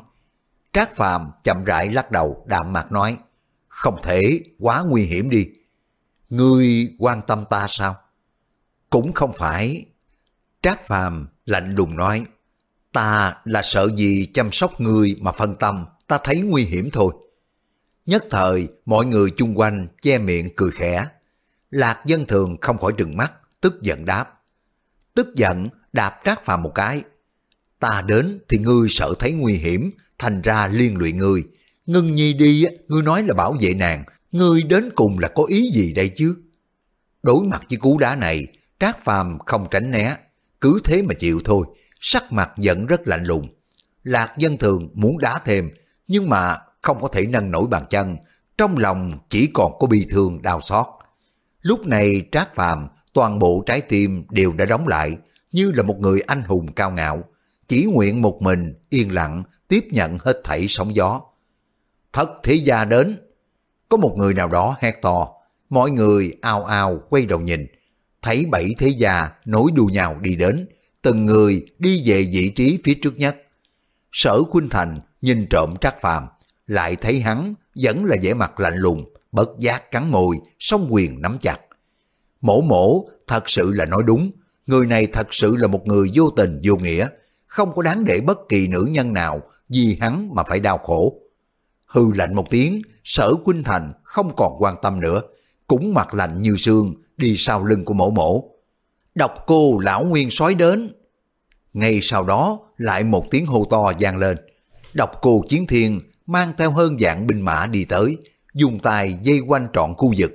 Trác Phàm chậm rãi lắc đầu, đạm mặt nói. Không thể, quá nguy hiểm đi. Ngươi quan tâm ta sao? Cũng không phải. Trác Phàm lạnh lùng nói. Ta là sợ gì chăm sóc ngươi mà phân tâm, ta thấy nguy hiểm thôi. Nhất thời, mọi người chung quanh che miệng cười khẽ. Lạc dân thường không khỏi trừng mắt, tức giận đáp. Tức giận, đạp trác phàm một cái. Ta đến thì ngươi sợ thấy nguy hiểm, thành ra liên lụy ngươi. ngưng nhi đi, ngươi nói là bảo vệ nàng, ngươi đến cùng là có ý gì đây chứ? Đối mặt với cú đá này, trác phàm không tránh né, cứ thế mà chịu thôi, sắc mặt vẫn rất lạnh lùng. Lạc dân thường muốn đá thêm, nhưng mà không có thể nâng nổi bàn chân, trong lòng chỉ còn có bi thương đau xót. Lúc này Trác Phàm toàn bộ trái tim đều đã đóng lại, như là một người anh hùng cao ngạo, chỉ nguyện một mình yên lặng tiếp nhận hết thảy sóng gió. Thất thế gia đến, có một người nào đó hét to, mọi người ao ao quay đầu nhìn, thấy bảy thế gia nối đuôi nhau đi đến, từng người đi về vị trí phía trước nhất. Sở Khuynh Thành nhìn trộm Trác Phàm, lại thấy hắn vẫn là vẻ mặt lạnh lùng, bất giác cắn môi, song quyền nắm chặt. Mổ mổ thật sự là nói đúng, người này thật sự là một người vô tình vô nghĩa, không có đáng để bất kỳ nữ nhân nào vì hắn mà phải đau khổ. Hư lạnh một tiếng, sở Quynh Thành không còn quan tâm nữa, cũng mặt lạnh như xương đi sau lưng của mổ mổ. Độc cô lão nguyên sói đến. Ngay sau đó lại một tiếng hô to vang lên. Độc cô Chiến Thiên mang theo hơn dạng binh mã đi tới, dùng tay dây quanh trọn khu vực.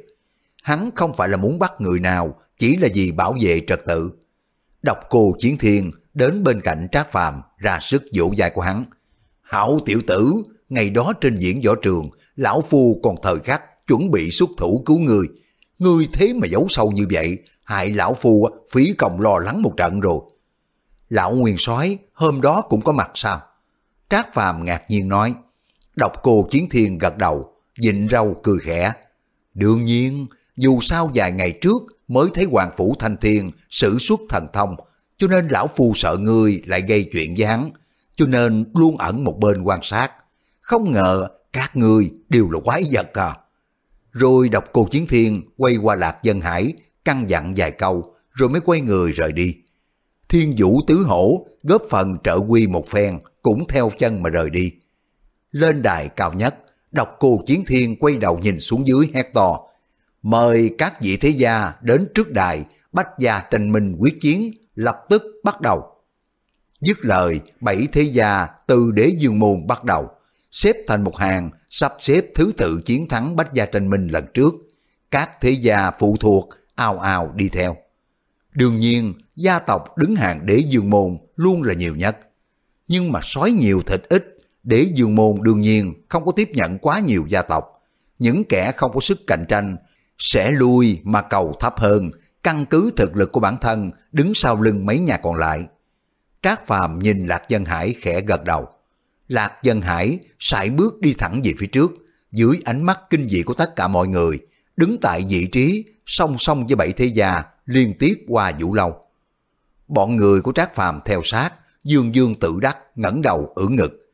Hắn không phải là muốn bắt người nào, chỉ là vì bảo vệ trật tự. Độc cô Chiến Thiên đến bên cạnh Trác Phàm ra sức dỗ dài của hắn. Hảo tiểu tử, ngày đó trên diễn võ trường, lão phu còn thời khắc chuẩn bị xuất thủ cứu người. Ngươi thế mà giấu sâu như vậy, hại lão phu phí công lo lắng một trận rồi. Lão Nguyên soái hôm đó cũng có mặt sao? Trác Phàm ngạc nhiên nói. Độc cô Chiến Thiên gật đầu, dịnh râu cười khẽ. Đương nhiên, dù sao vài ngày trước mới thấy Hoàng Phủ Thanh Thiên sử xuất thần thông, cho nên lão phu sợ ngươi lại gây chuyện với hắn, cho nên luôn ẩn một bên quan sát. Không ngờ các ngươi đều là quái vật à. Rồi đọc cô Chiến Thiên quay qua Lạc Dân Hải, căn dặn vài câu, rồi mới quay người rời đi. Thiên Vũ Tứ Hổ góp phần trợ quy một phen, cũng theo chân mà rời đi. Lên đài cao nhất, đọc cô Chiến Thiên quay đầu nhìn xuống dưới hét to. Mời các vị thế gia đến trước đài, bách gia tranh minh quyết chiến, lập tức bắt đầu. Dứt lời, bảy thế gia từ đế dương môn bắt đầu, xếp thành một hàng, sắp xếp thứ tự chiến thắng bách gia tranh minh lần trước. Các thế gia phụ thuộc, ào ào đi theo. Đương nhiên, gia tộc đứng hàng đế dương môn luôn là nhiều nhất. Nhưng mà sói nhiều thịt ít, đế dương môn đương nhiên không có tiếp nhận quá nhiều gia tộc. Những kẻ không có sức cạnh tranh sẽ lui mà cầu thấp hơn, căn cứ thực lực của bản thân đứng sau lưng mấy nhà còn lại. Trác Phàm nhìn Lạc Dân Hải khẽ gật đầu. Lạc Dân Hải sải bước đi thẳng về phía trước, dưới ánh mắt kinh dị của tất cả mọi người, đứng tại vị trí song song với bảy thế gia liên tiếp qua vũ lâu. Bọn người của Trác Phàm theo sát, dương dương tự đắc ngẩng đầu ưỡn ngực.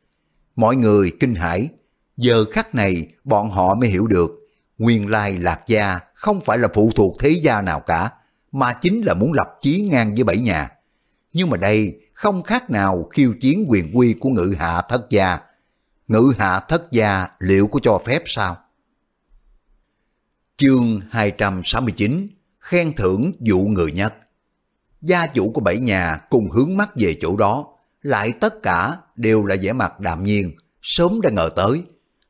Mọi người kinh hãi, giờ khắc này bọn họ mới hiểu được, nguyên lai Lạc Gia không phải là phụ thuộc thế gia nào cả, mà chính là muốn lập chí ngang với bảy nhà. Nhưng mà đây không khác nào khiêu chiến quyền quy của ngự hạ thất gia. Ngự hạ thất gia liệu có cho phép sao? Chương 269 Khen thưởng vụ người nhất Gia chủ của bảy nhà cùng hướng mắt về chỗ đó, lại tất cả đều là vẻ mặt đạm nhiên, sớm đã ngờ tới.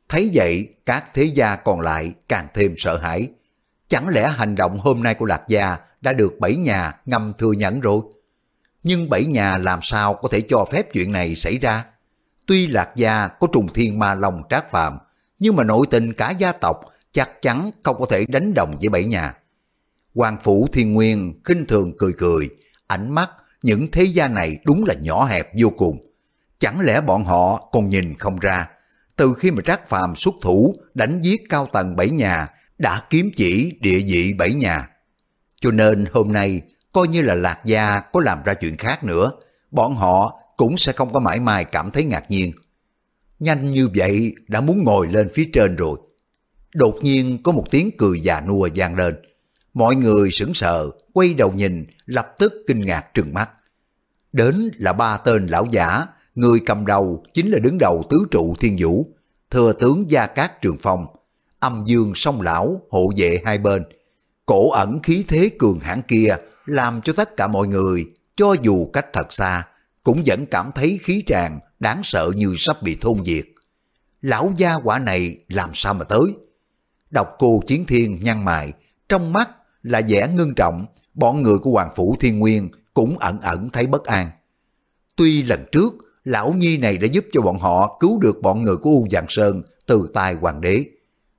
Thấy vậy, các thế gia còn lại càng thêm sợ hãi. Chẳng lẽ hành động hôm nay của Lạc Gia đã được bảy nhà ngầm thừa nhận rồi? Nhưng bảy nhà làm sao có thể cho phép chuyện này xảy ra? Tuy Lạc Gia có trùng thiên ma lòng trác phạm, nhưng mà nội tình cả gia tộc chắc chắn không có thể đánh đồng với bảy nhà. Hoàng Phủ Thiên Nguyên khinh thường cười cười, ánh mắt những thế gia này đúng là nhỏ hẹp vô cùng. Chẳng lẽ bọn họ còn nhìn không ra, từ khi mà Trác Phàm xuất thủ đánh giết cao tầng bảy nhà, đã kiếm chỉ địa vị bảy nhà. Cho nên hôm nay, coi như là Lạc Gia có làm ra chuyện khác nữa, bọn họ cũng sẽ không có mãi mãi cảm thấy ngạc nhiên. Nhanh như vậy đã muốn ngồi lên phía trên rồi. Đột nhiên có một tiếng cười già nua vang lên. Mọi người sững sờ, quay đầu nhìn, lập tức kinh ngạc trừng mắt. Đến là ba tên lão giả, người cầm đầu chính là đứng đầu tứ trụ thiên vũ, thừa tướng Gia Cát Trường Phong, âm dương song lão hộ vệ hai bên. Cổ ẩn khí thế cường hãn kia làm cho tất cả mọi người, cho dù cách thật xa, cũng vẫn cảm thấy khí tràn đáng sợ như sắp bị thôn diệt. Lão gia quả này làm sao mà tới? Đọc cô Chiến Thiên nhăn mày, trong mắt là vẻ ngưng trọng, bọn người của Hoàng Phủ Thiên Nguyên cũng ẩn ẩn thấy bất an. Tuy lần trước, lão nhi này đã giúp cho bọn họ cứu được bọn người của U Giang Sơn từ tay hoàng đế.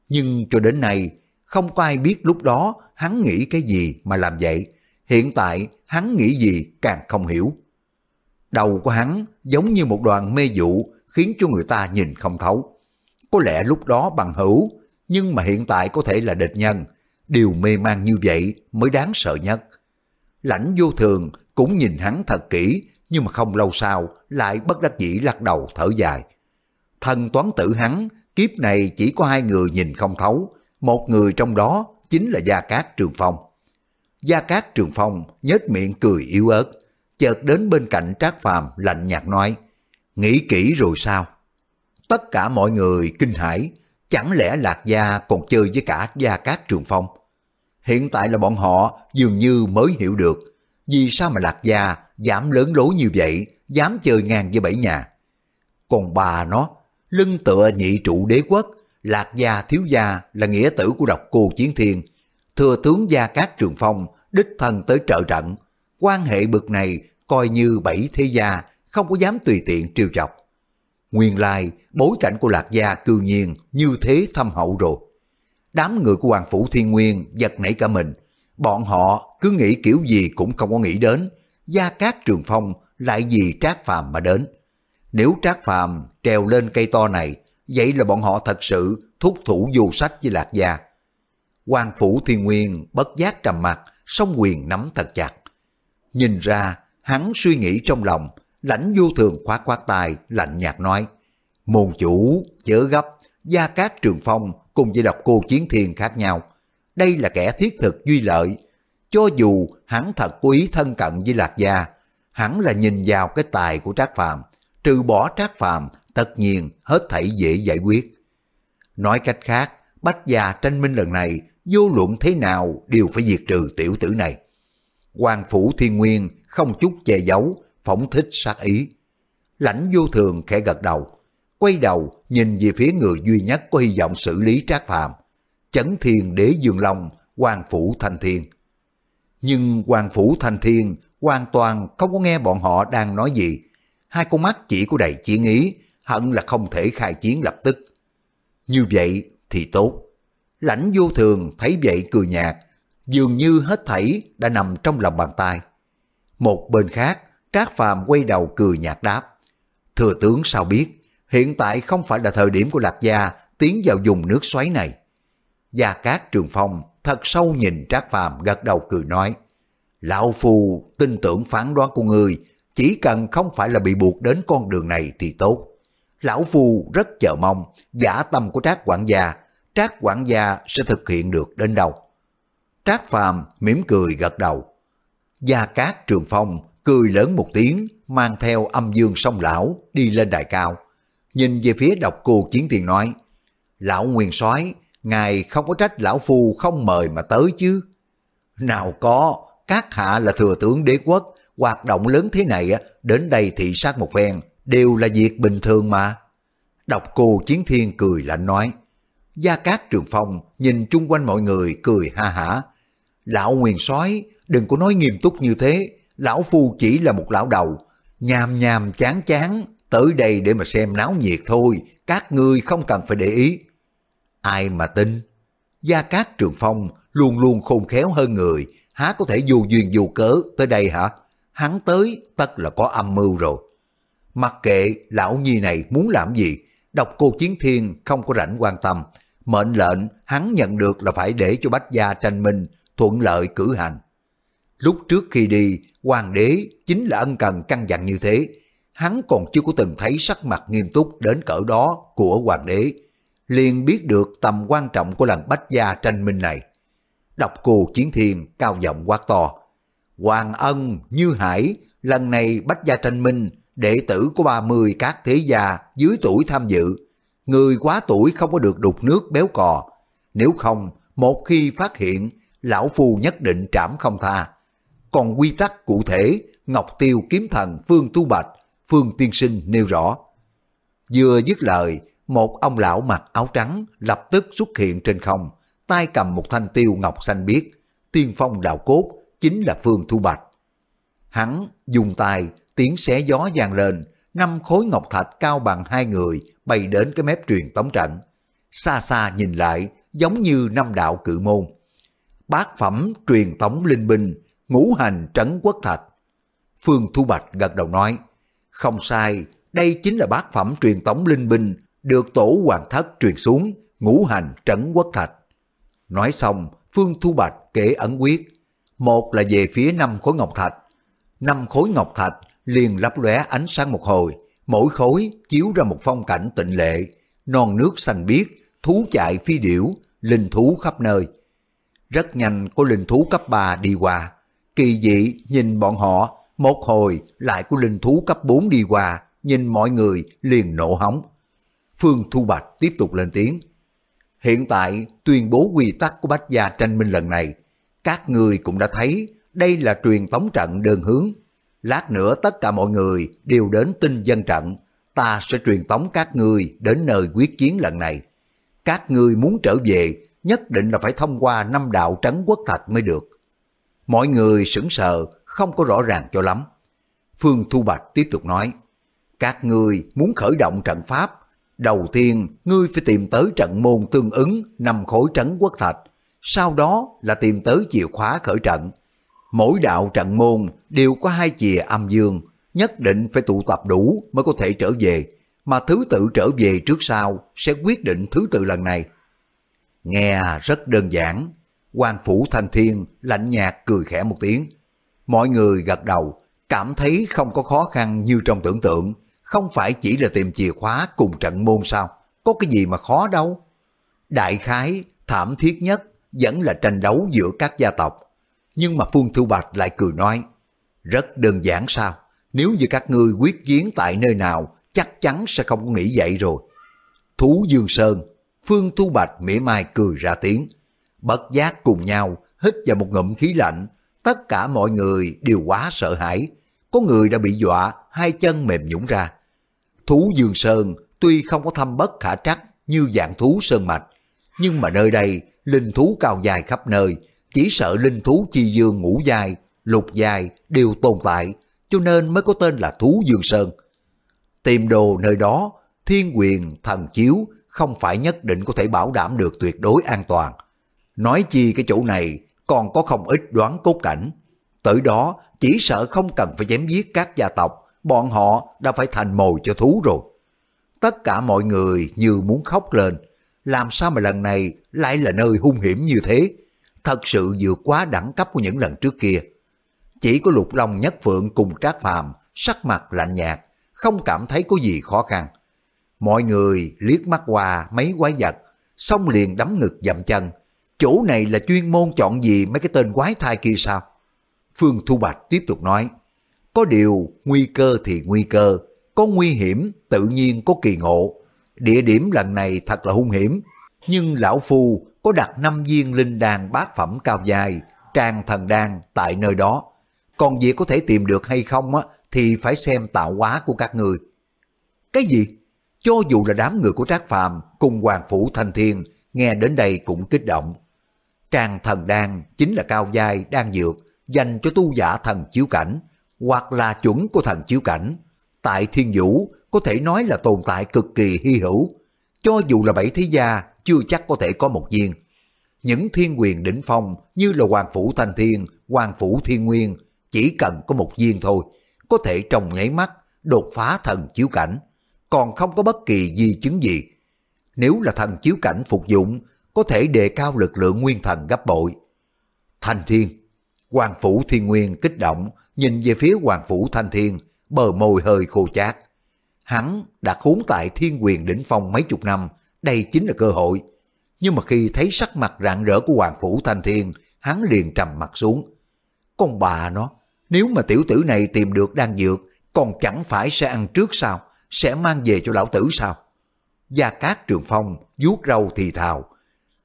Nhưng cho đến nay, không có ai biết lúc đó hắn nghĩ cái gì mà làm vậy. Hiện tại, hắn nghĩ gì càng không hiểu. Đầu của hắn giống như một đoàn mê dụ khiến cho người ta nhìn không thấu. Có lẽ lúc đó bằng hữu, nhưng mà hiện tại có thể là địch nhân. Điều mê man như vậy mới đáng sợ nhất. Lãnh vô thường cũng nhìn hắn thật kỹ, nhưng mà không lâu sau lại bất đắc dĩ lắc đầu thở dài. Thần toán tử hắn, kiếp này chỉ có hai người nhìn không thấu, một người trong đó chính là Gia Cát Trường Phong. Gia Cát Trường Phong nhếch miệng cười yếu ớt, chợt đến bên cạnh Trác Phàm lạnh nhạt nói, nghĩ kỹ rồi sao? Tất cả mọi người kinh hãi, chẳng lẽ Lạc Gia còn chơi với cả Gia Cát Trường Phong? Hiện tại là bọn họ dường như mới hiểu được, vì sao mà Lạc Gia dám lớn lối như vậy, dám chơi ngang với bảy nhà. Còn bà nó lưng tựa nhị trụ đế quốc, lạc gia thiếu gia là nghĩa tử của độc cô chiến thiên, thừa tướng gia cát trường phong đích thân tới trợ trận, quan hệ bực này coi như bảy thế gia không có dám tùy tiện trêu chọc. Nguyên lai, bối cảnh của lạc gia cư nhiên như thế thâm hậu rồi. Đám người của Hoàng Phủ Thiên Nguyên giật nảy cả mình, bọn họ cứ nghĩ kiểu gì cũng không có nghĩ đến, gia cát trường phong lại vì trác phàm mà đến. Nếu trác phàm trèo lên cây to này, vậy là bọn họ thật sự thúc thủ vô sách với lạc gia. Quan Phủ Thiên Nguyên bất giác trầm mặt, song quyền nắm thật chặt. Nhìn ra, hắn suy nghĩ trong lòng, lãnh vô thường khoát khoát tài, lạnh nhạt nói, môn chủ, chớ gấp, gia cát trường phong cùng với độc cô chiến thiên khác nhau. Đây là kẻ thiết thực duy lợi. Cho dù hắn thật cố ý thân cận với lạc gia, hắn là nhìn vào cái tài của Trác Phàm, trừ bỏ Trác Phàm, tất nhiên hết thảy dễ giải quyết. Nói cách khác, Bách gia tranh minh lần này, vô luận thế nào đều phải diệt trừ tiểu tử này. Hoàng Phủ Thiên Nguyên không chút che giấu, phóng thích sát ý. Lãnh vô thường khẽ gật đầu, quay đầu nhìn về phía người duy nhất có hy vọng xử lý Trác Phàm, Chấn Thiên Đế Dương Long, Hoàng Phủ Thanh Thiên. Nhưng Hoàng Phủ Thanh Thiên hoàn toàn không có nghe bọn họ đang nói gì. Hai con mắt chỉ của đầy chiến ý, hận là không thể khai chiến lập tức. Như vậy thì tốt. Lãnh vô thường thấy vậy cười nhạt, dường như hết thảy đã nằm trong lòng bàn tay. Một bên khác, Trác Phàm quay đầu cười nhạt đáp. Thừa tướng sao biết, hiện tại không phải là thời điểm của Lạc Gia tiến vào dùng nước xoáy này. Gia Cát Trường Phong thật sâu nhìn Trác Phàm gật đầu cười nói. Lão Phu tin tưởng phán đoán của người, chỉ cần không phải là bị buộc đến con đường này thì tốt. Lão Phu rất chờ mong giả tâm của Trác quản gia, Trác quản gia sẽ thực hiện được đến đâu. Trác Phàm mỉm cười gật đầu. Gia Cát Trường Phong cười lớn một tiếng, mang theo âm dương song lão đi lên đài cao. Nhìn về phía độc cô chiến tiền nói, Lão Nguyên soái ngài không có trách lão phu không mời mà tới chứ. Nào có, các hạ là thừa tướng đế quốc, hoạt động lớn thế này đến đây thị sát một phen, đều là việc bình thường mà. Độc cô chiến thiên cười lạnh nói, Gia Cát Trường Phong nhìn chung quanh mọi người cười ha hả. Lão Nguyên soái đừng có nói nghiêm túc như thế, lão phu chỉ là một lão đầu, nhàm nhàm chán chán, tới đây để mà xem náo nhiệt thôi, các ngươi không cần phải để ý. Ai mà tin? Gia Cát Trường Phong luôn luôn khôn khéo hơn người, há có thể dù duyên dù cớ tới đây hả? Hắn tới tất là có âm mưu rồi. Mặc kệ lão nhi này muốn làm gì, độc cô chiến thiên không có rảnh quan tâm. Mệnh lệnh hắn nhận được là phải để cho bách gia tranh minh, thuận lợi cử hành. Lúc trước khi đi, hoàng đế chính là ân cần căn dặn như thế. Hắn còn chưa có từng thấy sắc mặt nghiêm túc đến cỡ đó của hoàng đế. liền biết được tầm quan trọng của lần bách gia tranh minh này. Độc cù chiến thiên cao giọng quát to. Hoàng ân như hải, lần này bách gia tranh minh, đệ tử của 30 các thế gia dưới tuổi tham dự. Người quá tuổi không có được đục nước béo cò. Nếu không, một khi phát hiện, lão phu nhất định trảm không tha còn quy tắc cụ thể, Ngọc Tiêu kiếm thần Phương Tu Bạch, Phương Tiên Sinh nêu rõ. Vừa dứt lời, một ông lão mặc áo trắng lập tức xuất hiện trên không, tay cầm một thanh tiêu ngọc xanh biếc, tiên phong đạo cốt chính là Phương Thu Bạch. Hắn dùng tay tiếng xé gió vang lên, năm khối ngọc thạch cao bằng hai người bay đến cái mép truyền tống trận. Xa xa nhìn lại giống như năm đạo cự môn. Bát phẩm truyền tống linh binh ngũ hành trấn quốc thạch. Phương Thu Bạch gật đầu nói, không sai, đây chính là bát phẩm truyền tống linh binh được tổ hoàng thất truyền xuống ngũ hành trấn quốc thạch. Nói xong, Phương Thu Bạch kể ẩn quyết. Một là về phía năm khối ngọc thạch. Năm khối ngọc thạch liền lấp lóe ánh sáng một hồi, mỗi khối chiếu ra một phong cảnh tịnh lệ, non nước xanh biếc, thú chạy phi điểu, linh thú khắp nơi. Rất nhanh có linh thú cấp 3 đi qua, Kỳ dị nhìn bọn họ, một hồi lại có linh thú cấp 4 đi qua, nhìn mọi người liền nổ hóng. Phương Thu Bạch tiếp tục lên tiếng. Hiện tại tuyên bố quy tắc của Bách Gia tranh minh lần này, các người cũng đã thấy đây là truyền tống trận đơn hướng. Lát nữa tất cả mọi người đều đến tinh dân trận, ta sẽ truyền tống các ngươi đến nơi quyết chiến lần này. Các ngươi muốn trở về, nhất định là phải thông qua năm đạo trấn quốc thạch mới được. Mọi người sững sờ, không có rõ ràng cho lắm. Phương Thu Bạch tiếp tục nói, các ngươi muốn khởi động trận pháp, đầu tiên ngươi phải tìm tới trận môn tương ứng năm khối trấn quốc thạch, sau đó là tìm tới chìa khóa khởi trận. Mỗi đạo trận môn đều có hai chìa âm dương, nhất định phải tụ tập đủ mới có thể trở về, mà thứ tự trở về trước sau sẽ quyết định thứ tự lần này. Nghe rất đơn giản, quan phủ thanh thiên lạnh nhạt cười khẽ một tiếng. Mọi người gật đầu, cảm thấy không có khó khăn như trong tưởng tượng, không phải chỉ là tìm chìa khóa cùng trận môn sao, có cái gì mà khó đâu. Đại khái, thảm thiết nhất vẫn là tranh đấu giữa các gia tộc. Nhưng mà Phương Thu Bạch lại cười nói, rất đơn giản sao, nếu như các ngươi quyết chiến tại nơi nào, chắc chắn sẽ không có nghĩ vậy rồi. Thú Dương Sơn, Phương Thu Bạch mỉa mai cười ra tiếng, bất giác cùng nhau hít vào một ngụm khí lạnh, tất cả mọi người đều quá sợ hãi, có người đã bị dọa, hai chân mềm nhũng ra. Thú Dương Sơn tuy không có thâm bất khả trắc như dạng thú sơn mạch, nhưng mà nơi đây linh thú cao dài khắp nơi, chỉ sợ linh thú chi dương ngũ dài, lục dài đều tồn tại, cho nên mới có tên là thú Dương Sơn. Tìm đồ nơi đó, thiên quyền, thần chiếu không phải nhất định có thể bảo đảm được tuyệt đối an toàn. Nói chi cái chỗ này còn có không ít đoán cốt cảnh. Tới đó chỉ sợ không cần phải chém giết các gia tộc, bọn họ đã phải thành mồi cho thú rồi. Tất cả mọi người như muốn khóc lên, làm sao mà lần này lại là nơi hung hiểm như thế? Thật sự vượt quá đẳng cấp của những lần trước kia. Chỉ có lục long nhất phượng cùng trác phàm, sắc mặt lạnh nhạt, không cảm thấy có gì khó khăn. Mọi người liếc mắt qua mấy quái vật, xong liền đấm ngực dậm chân. Chỗ này là chuyên môn chọn gì mấy cái tên quái thai kia sao? Phương Thu Bạch tiếp tục nói, có điều nguy cơ thì nguy cơ, có nguy hiểm tự nhiên có kỳ ngộ. Địa điểm lần này thật là hung hiểm, nhưng lão phu có đặt năm viên linh đan bát phẩm cao dài, trang thần đan tại nơi đó. Còn việc có thể tìm được hay không á, thì phải xem tạo hóa của các người. Cái gì? Cho dù là đám người của Trác Phàm cùng Hoàng Phủ Thanh Thiên nghe đến đây cũng kích động. Trang thần đan chính là cao giai đan dược dành cho tu giả thần chiếu cảnh hoặc là chuẩn của thần chiếu cảnh. Tại thiên vũ có thể nói là tồn tại cực kỳ hy hữu. Cho dù là bảy thế gia chưa chắc có thể có một viên. Những thiên quyền đỉnh phong như là Hoàng Phủ Thanh Thiên, Hoàng Phủ Thiên Nguyên chỉ cần có một viên thôi, có thể trong nháy mắt đột phá thần chiếu cảnh, còn không có bất kỳ di chứng gì. Nếu là thần chiếu cảnh phục dụng, có thể đề cao lực lượng nguyên thần gấp bội. Thanh Thiên Hoàng Phủ Thiên Nguyên kích động, nhìn về phía Hoàng Phủ Thanh Thiên, bờ môi hơi khô chát. Hắn đã khốn tại thiên quyền đỉnh phong mấy chục năm, đây chính là cơ hội. Nhưng mà khi thấy sắc mặt rạng rỡ của Hoàng Phủ Thanh Thiên, hắn liền trầm mặt xuống. Con bà nó, nếu mà tiểu tử này tìm được đan dược, còn chẳng phải sẽ ăn trước sao? Sẽ mang về cho lão tử sao? Gia Cát Trường Phong vuốt râu thì thào.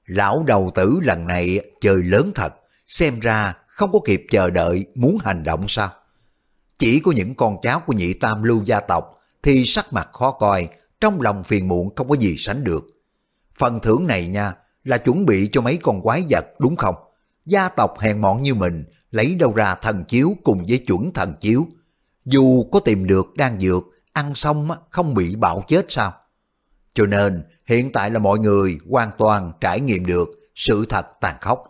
Lão đầu tử lần này chơi lớn thật, xem ra không có kịp chờ đợi muốn hành động sao? Chỉ có những con cháu của nhị tam lưu gia tộc thì sắc mặt khó coi, trong lòng phiền muộn không có gì sánh được. Phần thưởng này nha, là chuẩn bị cho mấy con quái vật đúng không? Gia tộc hèn mọn như mình, lấy đâu ra thần chiếu cùng với chuẩn thần chiếu. Dù có tìm được đan dược, ăn xong không bị bạo chết sao? Cho nên, hiện tại là mọi người hoàn toàn trải nghiệm được sự thật tàn khốc.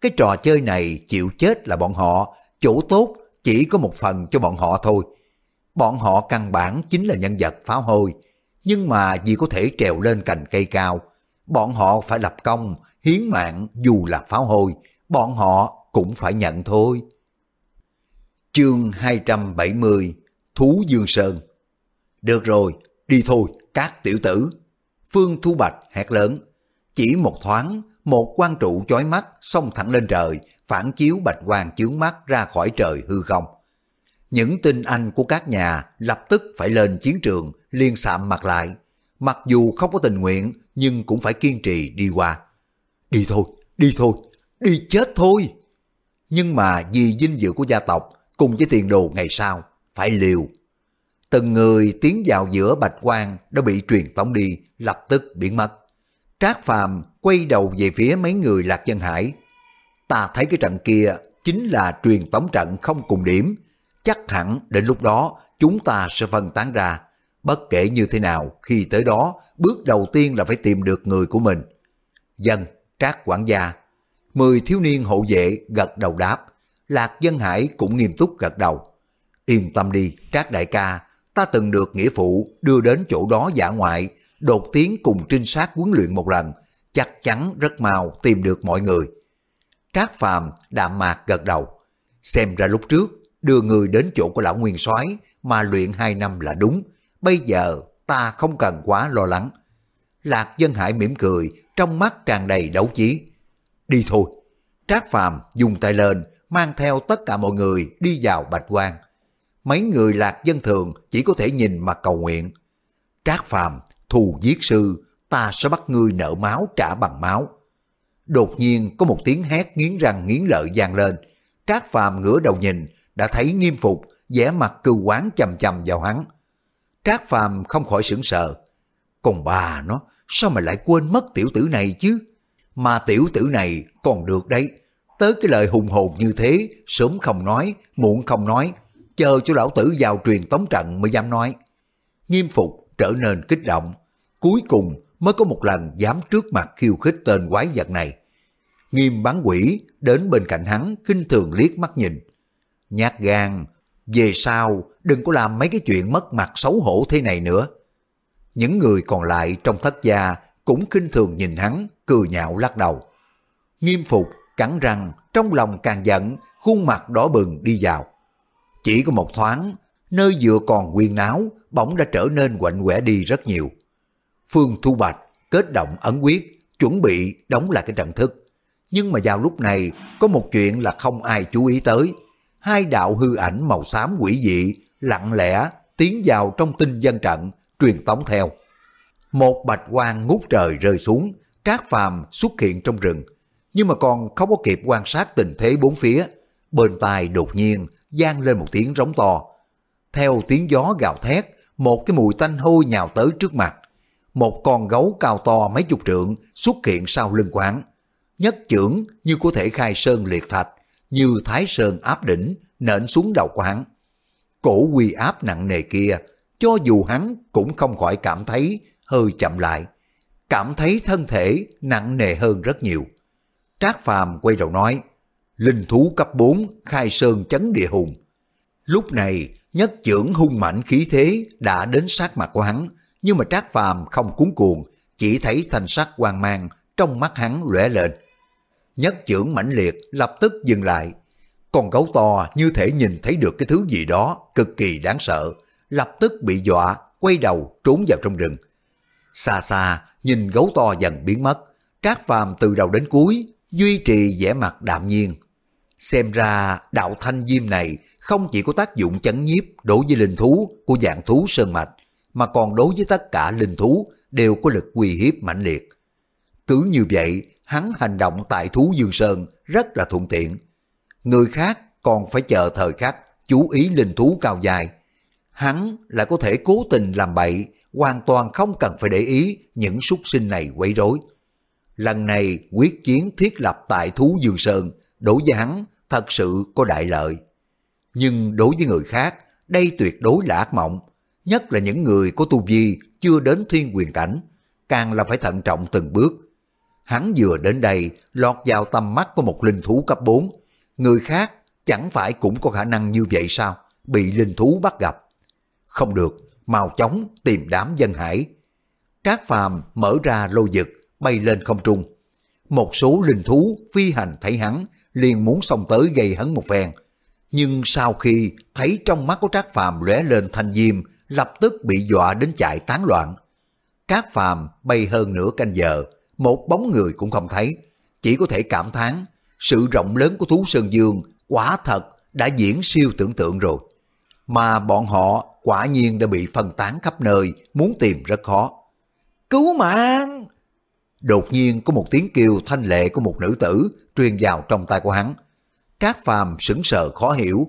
Cái trò chơi này chịu chết là bọn họ, chỗ tốt chỉ có một phần cho bọn họ thôi. Bọn họ căn bản chính là nhân vật pháo hôi, nhưng mà chỉ có thể trèo lên cành cây cao, bọn họ phải lập công, hiến mạng dù là pháo hôi, bọn họ cũng phải nhận thôi. Chương 270 Thú Dương Sơn Được rồi, đi thôi, các tiểu tử. Phương Thu Bạch hét lớn. Chỉ một thoáng, một quan trụ chói mắt xông thẳng lên trời, phản chiếu bạch quang chướng mắt ra khỏi trời hư không. Những tinh anh của các nhà lập tức phải lên chiến trường, liên sạm mặt lại. Mặc dù không có tình nguyện, nhưng cũng phải kiên trì đi qua. Đi thôi, đi thôi, đi chết thôi. Nhưng mà vì dinh dự của gia tộc cùng với tiền đồ ngày sau, phải liều. Từng người tiến vào giữa bạch quan đã bị truyền tống đi, lập tức biến mất. Trác Phàm quay đầu về phía mấy người Lạc Dân Hải. Ta thấy cái trận kia chính là truyền tống trận không cùng điểm. Chắc hẳn đến lúc đó chúng ta sẽ phân tán ra. Bất kể như thế nào, khi tới đó, bước đầu tiên là phải tìm được người của mình. Dân, Trác quản gia, mười thiếu niên hộ vệ gật đầu đáp. Lạc Dân Hải cũng nghiêm túc gật đầu. Yên tâm đi, Trác đại ca, ta từng được nghĩa phụ đưa đến chỗ đó giả ngoại, đột tiến cùng trinh sát huấn luyện một lần, chắc chắn rất mau tìm được mọi người. Trác Phàm đạm mạc gật đầu, xem ra lúc trước đưa người đến chỗ của lão Nguyên soái mà luyện hai năm là đúng, bây giờ ta không cần quá lo lắng. Lạc Dân Hải mỉm cười, trong mắt tràn đầy đấu chí. Đi thôi. Trác Phàm dùng tay lên, mang theo tất cả mọi người đi vào Bạch quan. Mấy người lạc dân thường chỉ có thể nhìn mà cầu nguyện. Trác Phàm thù giết sư, ta sẽ bắt ngươi nợ máu trả bằng máu. Đột nhiên có một tiếng hét nghiến răng nghiến lợi vang lên. Trác Phàm ngửa đầu nhìn, đã thấy nghiêm phục, vẻ mặt cừu quán chầm chầm vào hắn. Trác Phàm không khỏi sững sờ. Còn bà nó, sao mà lại quên mất tiểu tử này chứ? Mà tiểu tử này còn được đấy. Tới cái lời hùng hồn như thế, sớm không nói, muộn không nói. Chờ cho lão tử vào truyền tống trận mới dám nói. Nghiêm phục trở nên kích động. Cuối cùng mới có một lần dám trước mặt khiêu khích tên quái vật này. Nghiêm bán quỷ đến bên cạnh hắn kinh thường liếc mắt nhìn. Nhát gan, về sau đừng có làm mấy cái chuyện mất mặt xấu hổ thế này nữa. Những người còn lại trong thất gia cũng kinh thường nhìn hắn, cười nhạo lắc đầu. Nghiêm phục, cắn răng, trong lòng càng giận, khuôn mặt đỏ bừng đi vào. Chỉ có một thoáng, nơi vừa còn quyên náo, bỗng đã trở nên quạnh quẻ đi rất nhiều. Phương Thu Bạch kết động ấn quyết, chuẩn bị đóng lại cái trận thức. Nhưng mà vào lúc này, có một chuyện là không ai chú ý tới. Hai đạo hư ảnh màu xám quỷ dị, lặng lẽ tiến vào trong tinh dân trận, truyền tống theo. Một bạch quang ngút trời rơi xuống, trác phàm xuất hiện trong rừng. Nhưng mà còn không có kịp quan sát tình thế bốn phía. Bên tai đột nhiên vang lên một tiếng rống to. Theo tiếng gió gào thét, một cái mùi tanh hôi nhào tới trước mặt. Một con gấu cao to mấy chục trượng xuất hiện sau lưng quán. Nhất trưởng như có thể khai sơn liệt thạch, như thái sơn áp đỉnh, nện xuống đầu của hắn. Cổ quy áp nặng nề kia, cho dù hắn cũng không khỏi cảm thấy hơi chậm lại. Cảm thấy thân thể nặng nề hơn rất nhiều. Trác Phàm quay đầu nói, linh thú cấp 4 khai sơn chấn địa hùng. Lúc này, nhất trưởng hung mạnh khí thế đã đến sát mặt của hắn, nhưng mà Trác Phàm không cuốn cuồng, chỉ thấy thanh sắc quang mang trong mắt hắn lóe lên. Nhất trưởng mãnh liệt lập tức dừng lại. Con gấu to như thể nhìn thấy được cái thứ gì đó cực kỳ đáng sợ, lập tức bị dọa, quay đầu trốn vào trong rừng. Xa xa, nhìn gấu to dần biến mất, Trác Phàm từ đầu đến cuối duy trì vẻ mặt đạm nhiên. Xem ra đạo thanh diêm này không chỉ có tác dụng chấn nhiếp đối với linh thú của dạng thú sơn mạch, mà còn đối với tất cả linh thú đều có lực uy hiếp mãnh liệt. Cứ như vậy, hắn hành động tại thú Dương Sơn rất là thuận tiện. Người khác còn phải chờ thời khắc chú ý linh thú cao dài. Hắn lại có thể cố tình làm bậy, hoàn toàn không cần phải để ý những súc sinh này quấy rối. Lần này quyết chiến thiết lập tại thú Dương Sơn đối với hắn thật sự có đại lợi. Nhưng đối với người khác, đây tuyệt đối là ác mộng, nhất là những người có tu vi chưa đến thiên quyền cảnh, càng là phải thận trọng từng bước. Hắn vừa đến đây, lọt vào tầm mắt của một linh thú cấp 4, người khác chẳng phải cũng có khả năng như vậy sao, bị linh thú bắt gặp. Không được, mau chóng tìm đám dân hải. Trác Phàm mở ra lô giật bay lên không trung. Một số linh thú phi hành thấy hắn, liền muốn xông tới gây hắn một phen. Nhưng sau khi thấy trong mắt của Trác Phàm lóe lên thanh diêm, lập tức bị dọa đến chạy tán loạn. Trác Phàm bay hơn nửa canh giờ, một bóng người cũng không thấy, chỉ có thể cảm thán sự rộng lớn của thú Sơn Dương quả thật đã diễn siêu tưởng tượng rồi. Mà bọn họ quả nhiên đã bị phân tán khắp nơi, muốn tìm rất khó. Cứu mạng! Đột nhiên có một tiếng kêu thanh lệ của một nữ tử truyền vào trong tay của hắn. Trác Phàm sững sờ khó hiểu.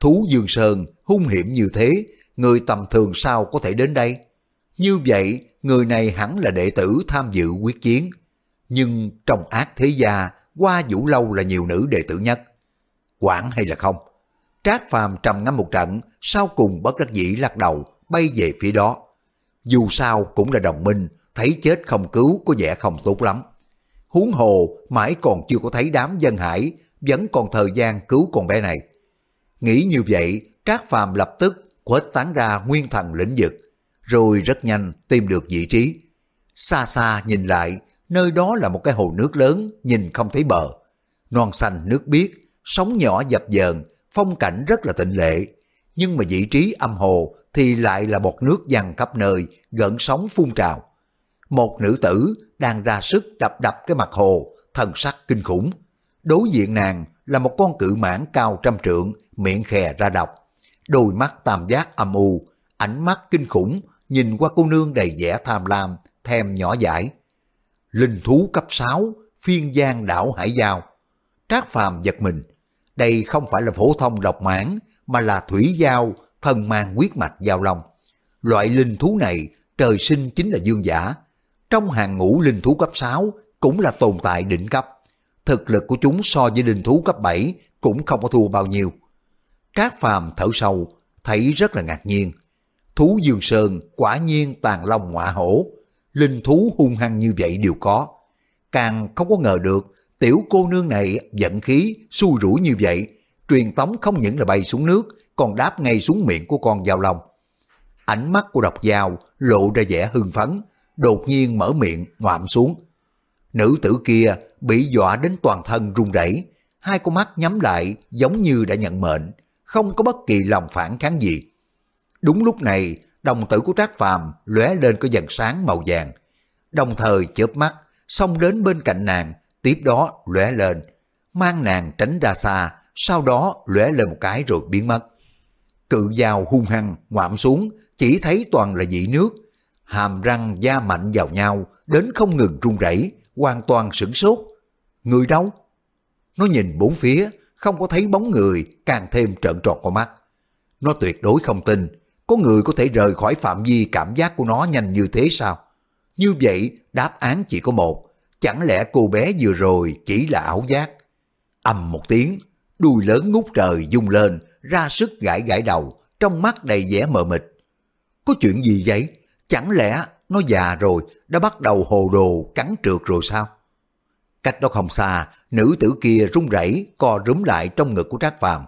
Thú Dương Sơn hung hiểm như thế, người tầm thường sao có thể đến đây? Như vậy, người này hẳn là đệ tử tham dự quyết chiến. Nhưng trong ác thế gia, qua vũ lâu là nhiều nữ đệ tử nhất. Quản hay là không? Trác Phàm trầm ngâm một trận, sau cùng bất đắc dĩ lắc đầu, bay về phía đó. Dù sao cũng là đồng minh, thấy chết không cứu có vẻ không tốt lắm. Huống hồ mãi còn chưa có thấy đám dân hải, vẫn còn thời gian cứu con bé này. Nghĩ như vậy, Trác Phàm lập tức khuếch tán ra nguyên thần lĩnh vực, rồi rất nhanh tìm được vị trí. Xa xa nhìn lại, nơi đó là một cái hồ nước lớn, nhìn không thấy bờ. Non xanh nước biếc, sóng nhỏ dập dờn, phong cảnh rất là tịnh lệ. Nhưng mà vị trí âm hồ thì lại là bọt nước dằn khắp nơi, gợn sóng phun trào. Một nữ tử đang ra sức đập đập cái mặt hồ, thần sắc kinh khủng. Đối diện nàng là một con cự mãn cao trăm trượng, miệng khè ra độc. Đôi mắt tam giác âm u, ánh mắt kinh khủng, nhìn qua cô nương đầy vẻ tham lam, thèm nhỏ dãi. Linh thú cấp 6, phiên giang đảo Hải Giao. Trác phàm giật mình, đây không phải là phổ thông độc mãn, mà là thủy giao, thần mang quyết mạch giao long. Loại linh thú này trời sinh chính là dương giả. Trong hàng ngũ linh thú cấp 6 cũng là tồn tại đỉnh cấp. Thực lực của chúng so với linh thú cấp 7 cũng không có thua bao nhiêu. Trác phàm thở sâu, thấy rất là ngạc nhiên. Thú Dương Sơn quả nhiên tàn long ngọa hổ, linh thú hung hăng như vậy đều có. Càng không có ngờ được tiểu cô nương này giận khí, xui rủi như vậy, truyền tống không những là bay xuống nước, còn đáp ngay xuống miệng của con dao long. Ánh mắt của độc dao lộ ra vẻ hưng phấn, đột nhiên mở miệng ngoạm xuống. Nữ tử kia bị dọa đến toàn thân run rẩy, hai con mắt nhắm lại giống như đã nhận mệnh, không có bất kỳ lòng phản kháng gì. Đúng lúc này, đồng tử của Trác Phàm lóe lên có dần sáng màu vàng, đồng thời chớp mắt, xông đến bên cạnh nàng, tiếp đó lóe lên, mang nàng tránh ra xa, sau đó lóe lên một cái rồi biến mất. Cự dao hung hăng ngoạm xuống, chỉ thấy toàn là dị nước, hàm răng da mạnh vào nhau, đến không ngừng run rẩy, hoàn toàn sửng sốt. Người đâu? Nó nhìn bốn phía, không có thấy bóng người, càng thêm trợn tròn con mắt. Nó tuyệt đối không tin, có người có thể rời khỏi phạm vi cảm giác của nó nhanh như thế sao? Như vậy, đáp án chỉ có một. Chẳng lẽ cô bé vừa rồi chỉ là ảo giác? Âm một tiếng, đùi lớn ngút trời dung lên, ra sức gãi gãi đầu, trong mắt đầy vẻ mờ mịt. Có chuyện gì vậy? Chẳng lẽ nó già rồi, đã bắt đầu hồ đồ cắn trượt rồi sao? Cách đó không xa, nữ tử kia run rẩy co rúm lại trong ngực của Trác Phàm.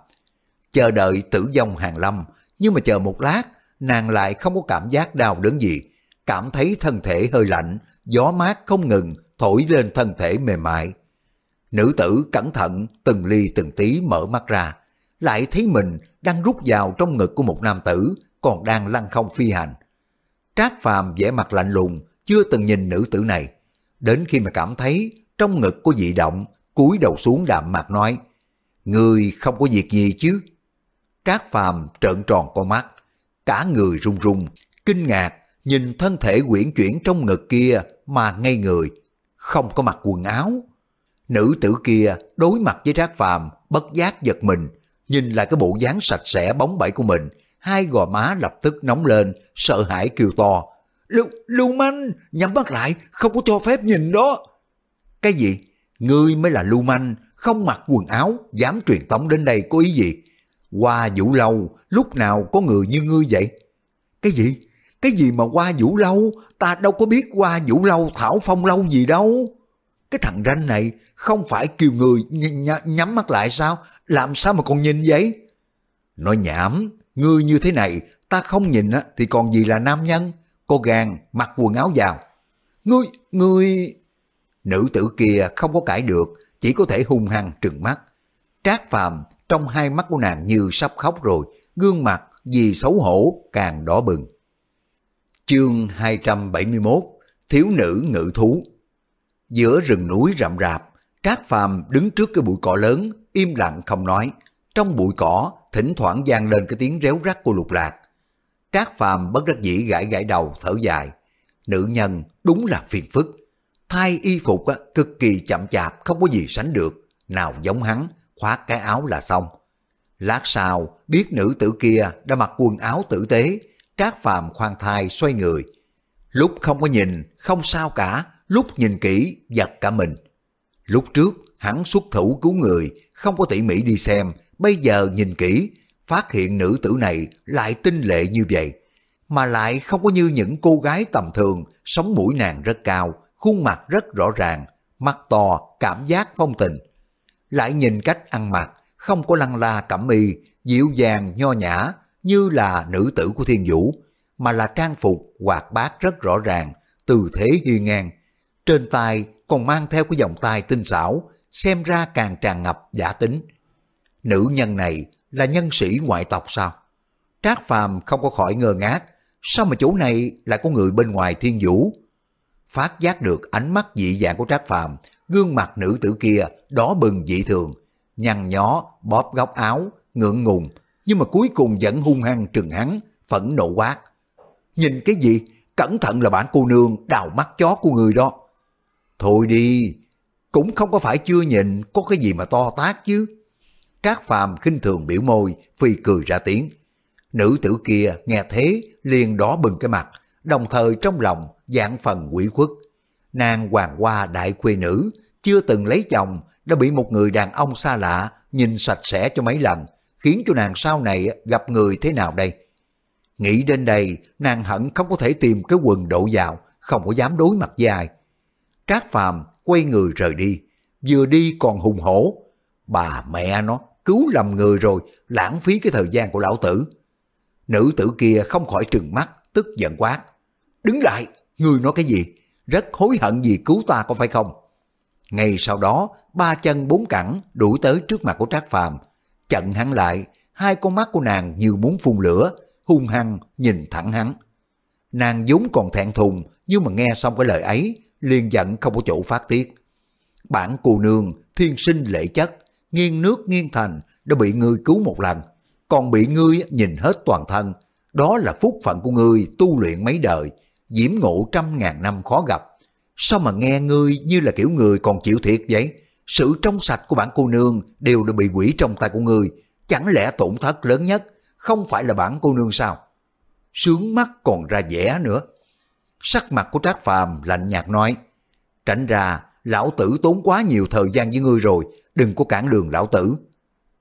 Chờ đợi tử vong hàng lâm, nhưng mà chờ một lát, nàng lại không có cảm giác đau đớn gì, cảm thấy thân thể hơi lạnh, gió mát không ngừng thổi lên thân thể mềm mại. Nữ tử cẩn thận từng ly từng tí mở mắt ra, lại thấy mình đang rút vào trong ngực của một nam tử còn đang lăn không phi hành. Trác Phàm vẻ mặt lạnh lùng, chưa từng nhìn nữ tử này. Đến khi mà cảm thấy trong ngực có dị động, cúi đầu xuống đạm mặt nói, Người không có việc gì chứ? Trác Phàm trợn tròn con mắt, cả người run run, kinh ngạc, nhìn thân thể quyển chuyển trong ngực kia mà ngây người, không có mặc quần áo. Nữ tử kia đối mặt với Trác Phàm bất giác giật mình, nhìn lại cái bộ dáng sạch sẽ bóng bẩy của mình, hai gò má lập tức nóng lên, sợ hãi kêu to. Lưu, lưu manh, nhắm mắt lại, không có cho phép nhìn đó. Cái gì? Ngươi mới là lưu manh, không mặc quần áo, dám truyền tống đến đây có ý gì? Qua vũ lâu, lúc nào có người như ngươi vậy? Cái gì? Cái gì mà qua vũ lâu? Ta đâu có biết qua vũ lâu, thảo phong lâu gì đâu. Cái thằng ranh này không phải kêu người nh nh nhắm mắt lại sao? Làm sao mà còn nhìn vậy? Nói nhảm, ngươi như thế này, ta không nhìn á, thì còn gì là nam nhân? Cô gàng, mặc quần áo vào. Ngươi, ngươi... Nữ tử kia không có cãi được, chỉ có thể hung hăng trừng mắt. Trác phàm trong hai mắt của nàng như sắp khóc rồi, gương mặt vì xấu hổ càng đỏ bừng. Chương 271 Thiếu nữ ngự thú Giữa rừng núi rậm rạp, Trác Phàm đứng trước cái bụi cỏ lớn, im lặng không nói. Trong bụi cỏ, thỉnh thoảng vang lên cái tiếng réo rắt của lục lạc. Trác Phàm bất đắc dĩ gãi gãi đầu, thở dài. Nữ nhân đúng là phiền phức. Thay y phục á, cực kỳ chậm chạp, không có gì sánh được. Nào giống hắn, khoác cái áo là xong. Lát sau, biết nữ tử kia đã mặc quần áo tử tế, Trác Phàm khoan thai xoay người. Lúc không có nhìn, không sao cả, lúc nhìn kỹ, giật cả mình. Lúc trước, hắn xuất thủ cứu người, không có tỉ mỉ đi xem, bây giờ nhìn kỹ, phát hiện nữ tử này lại tinh lệ như vậy. Mà lại không có như những cô gái tầm thường, sống mũi nàng rất cao, khuôn mặt rất rõ ràng, mắt to, cảm giác phong tình. Lại nhìn cách ăn mặc, không có lăng la cẩm y, dịu dàng nho nhã như là nữ tử của thiên vũ, mà là trang phục hoạt bát rất rõ ràng, từ thế hiên ngang. Trên tay còn mang theo cái vòng tay tinh xảo, xem ra càng tràn ngập giả tính. Nữ nhân này là nhân sĩ ngoại tộc sao? Trác Phàm không có khỏi ngơ ngác, sao mà chỗ này lại có người bên ngoài thiên vũ? Phát giác được ánh mắt dị dạng của Trác Phàm, gương mặt nữ tử kia đỏ bừng dị thường, nhăn nhó, bóp góc áo, ngượng ngùng, nhưng mà cuối cùng vẫn hung hăng trừng hắn, phẫn nộ quát. Nhìn cái gì? Cẩn thận là bản cô nương đào mắt chó của người đó. Thôi đi, cũng không có phải chưa nhìn có cái gì mà to tác chứ. Trác Phàm khinh thường biểu môi, phi cười ra tiếng. Nữ tử kia nghe thế liền đỏ bừng cái mặt, đồng thời trong lòng dạng phần quỷ khuất. Nàng hoàng hoa đại quê nữ, chưa từng lấy chồng, đã bị một người đàn ông xa lạ nhìn sạch sẽ cho mấy lần, khiến cho nàng sau này gặp người thế nào đây? Nghĩ đến đây, nàng hận không có thể tìm cái quần độ vào, không có dám đối mặt với ai. Trác Phàm quay người rời đi, vừa đi còn hùng hổ. Bà mẹ nó, cứu lầm người rồi, lãng phí cái thời gian của lão tử. Nữ tử kia không khỏi trừng mắt, tức giận quát. Đứng lại, người nói cái gì? Rất hối hận vì cứu ta có phải không? Ngay sau đó, ba chân bốn cẳng đuổi tới trước mặt của Trác Phàm, chặn hắn lại, hai con mắt của nàng như muốn phun lửa, hung hăng nhìn thẳng hắn. Nàng vốn còn thẹn thùng, nhưng mà nghe xong cái lời ấy, liền giận không có chỗ phát tiết. Bản cù nương, thiên sinh lệ chất, nghiêng nước nghiêng thành, đã bị ngươi cứu một lần, còn bị ngươi nhìn hết toàn thân. Đó là phúc phận của ngươi tu luyện mấy đời, diễm ngộ trăm ngàn năm khó gặp. Sao mà nghe ngươi như là kiểu người còn chịu thiệt vậy? Sự trong sạch của bản cô nương đều đã bị quỷ trong tay của ngươi. Chẳng lẽ tổn thất lớn nhất không phải là bản cô nương sao? Sướng mắt còn ra vẻ nữa. Sắc mặt của Trác Phàm lạnh nhạt nói, tránh ra, lão tử tốn quá nhiều thời gian với ngươi rồi, đừng có cản đường lão tử.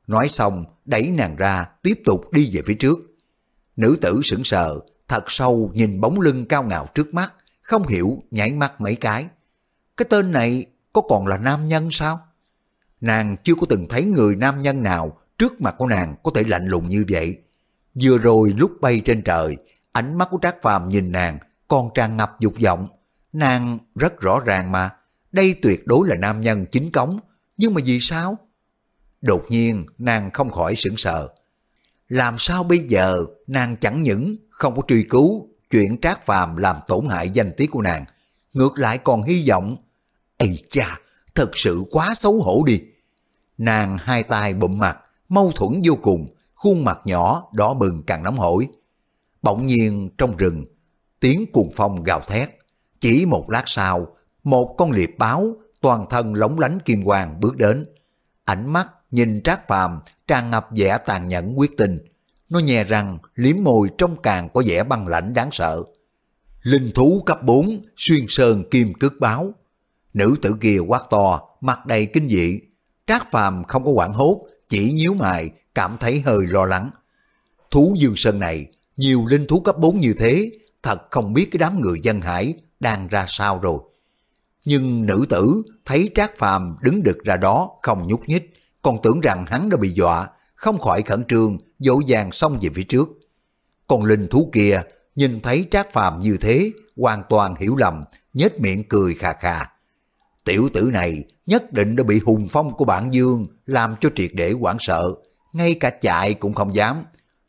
Nói xong, đẩy nàng ra, tiếp tục đi về phía trước. Nữ tử sững sờ, thật sâu nhìn bóng lưng cao ngạo trước mắt, không hiểu nhảy mắt mấy cái. Cái tên này có còn là nam nhân sao? Nàng chưa có từng thấy người nam nhân nào trước mặt của nàng có thể lạnh lùng như vậy. Vừa rồi lúc bay trên trời, ánh mắt của Trác Phàm nhìn nàng còn tràn ngập dục vọng. Nàng rất rõ ràng mà, đây tuyệt đối là nam nhân chính cống, nhưng mà vì sao? Đột nhiên nàng không khỏi sững sờ. Làm sao bây giờ nàng chẳng những không có truy cứu chuyện trác phàm làm tổn hại danh tiếng của nàng, ngược lại còn hy vọng. Ây cha, thật sự quá xấu hổ đi. Nàng hai tay bụm mặt, mâu thuẫn vô cùng, khuôn mặt nhỏ đỏ bừng càng nóng hổi. Bỗng nhiên trong rừng, tiếng cuồng phong gào thét. Chỉ một lát sau, một con liệp báo toàn thân lóng lánh kim quang bước đến. Ánh mắt nhìn Trác Phàm tràn ngập vẻ tàn nhẫn quyết tình. Nó nhè răng, liếm môi trong càng có vẻ băng lãnh đáng sợ. Linh thú cấp 4, xuyên sơn kim cước báo. Nữ tử kia quát to, mặt đầy kinh dị. Trác Phàm không có quảng hốt, chỉ nhíu mày, cảm thấy hơi lo lắng. Thú dương sơn này, nhiều linh thú cấp 4 như thế, thật không biết cái đám người dân hải đang ra sao rồi. Nhưng nữ tử thấy Trác Phàm đứng đực ra đó không nhúc nhích, còn tưởng rằng hắn đã bị dọa, không khỏi khẩn trương, dỗ dàng xông về phía trước. Còn linh thú kia nhìn thấy Trác Phàm như thế, hoàn toàn hiểu lầm, nhếch miệng cười khà khà. Tiểu tử này nhất định đã bị hùng phong của bản dương làm cho triệt để hoảng sợ, ngay cả chạy cũng không dám.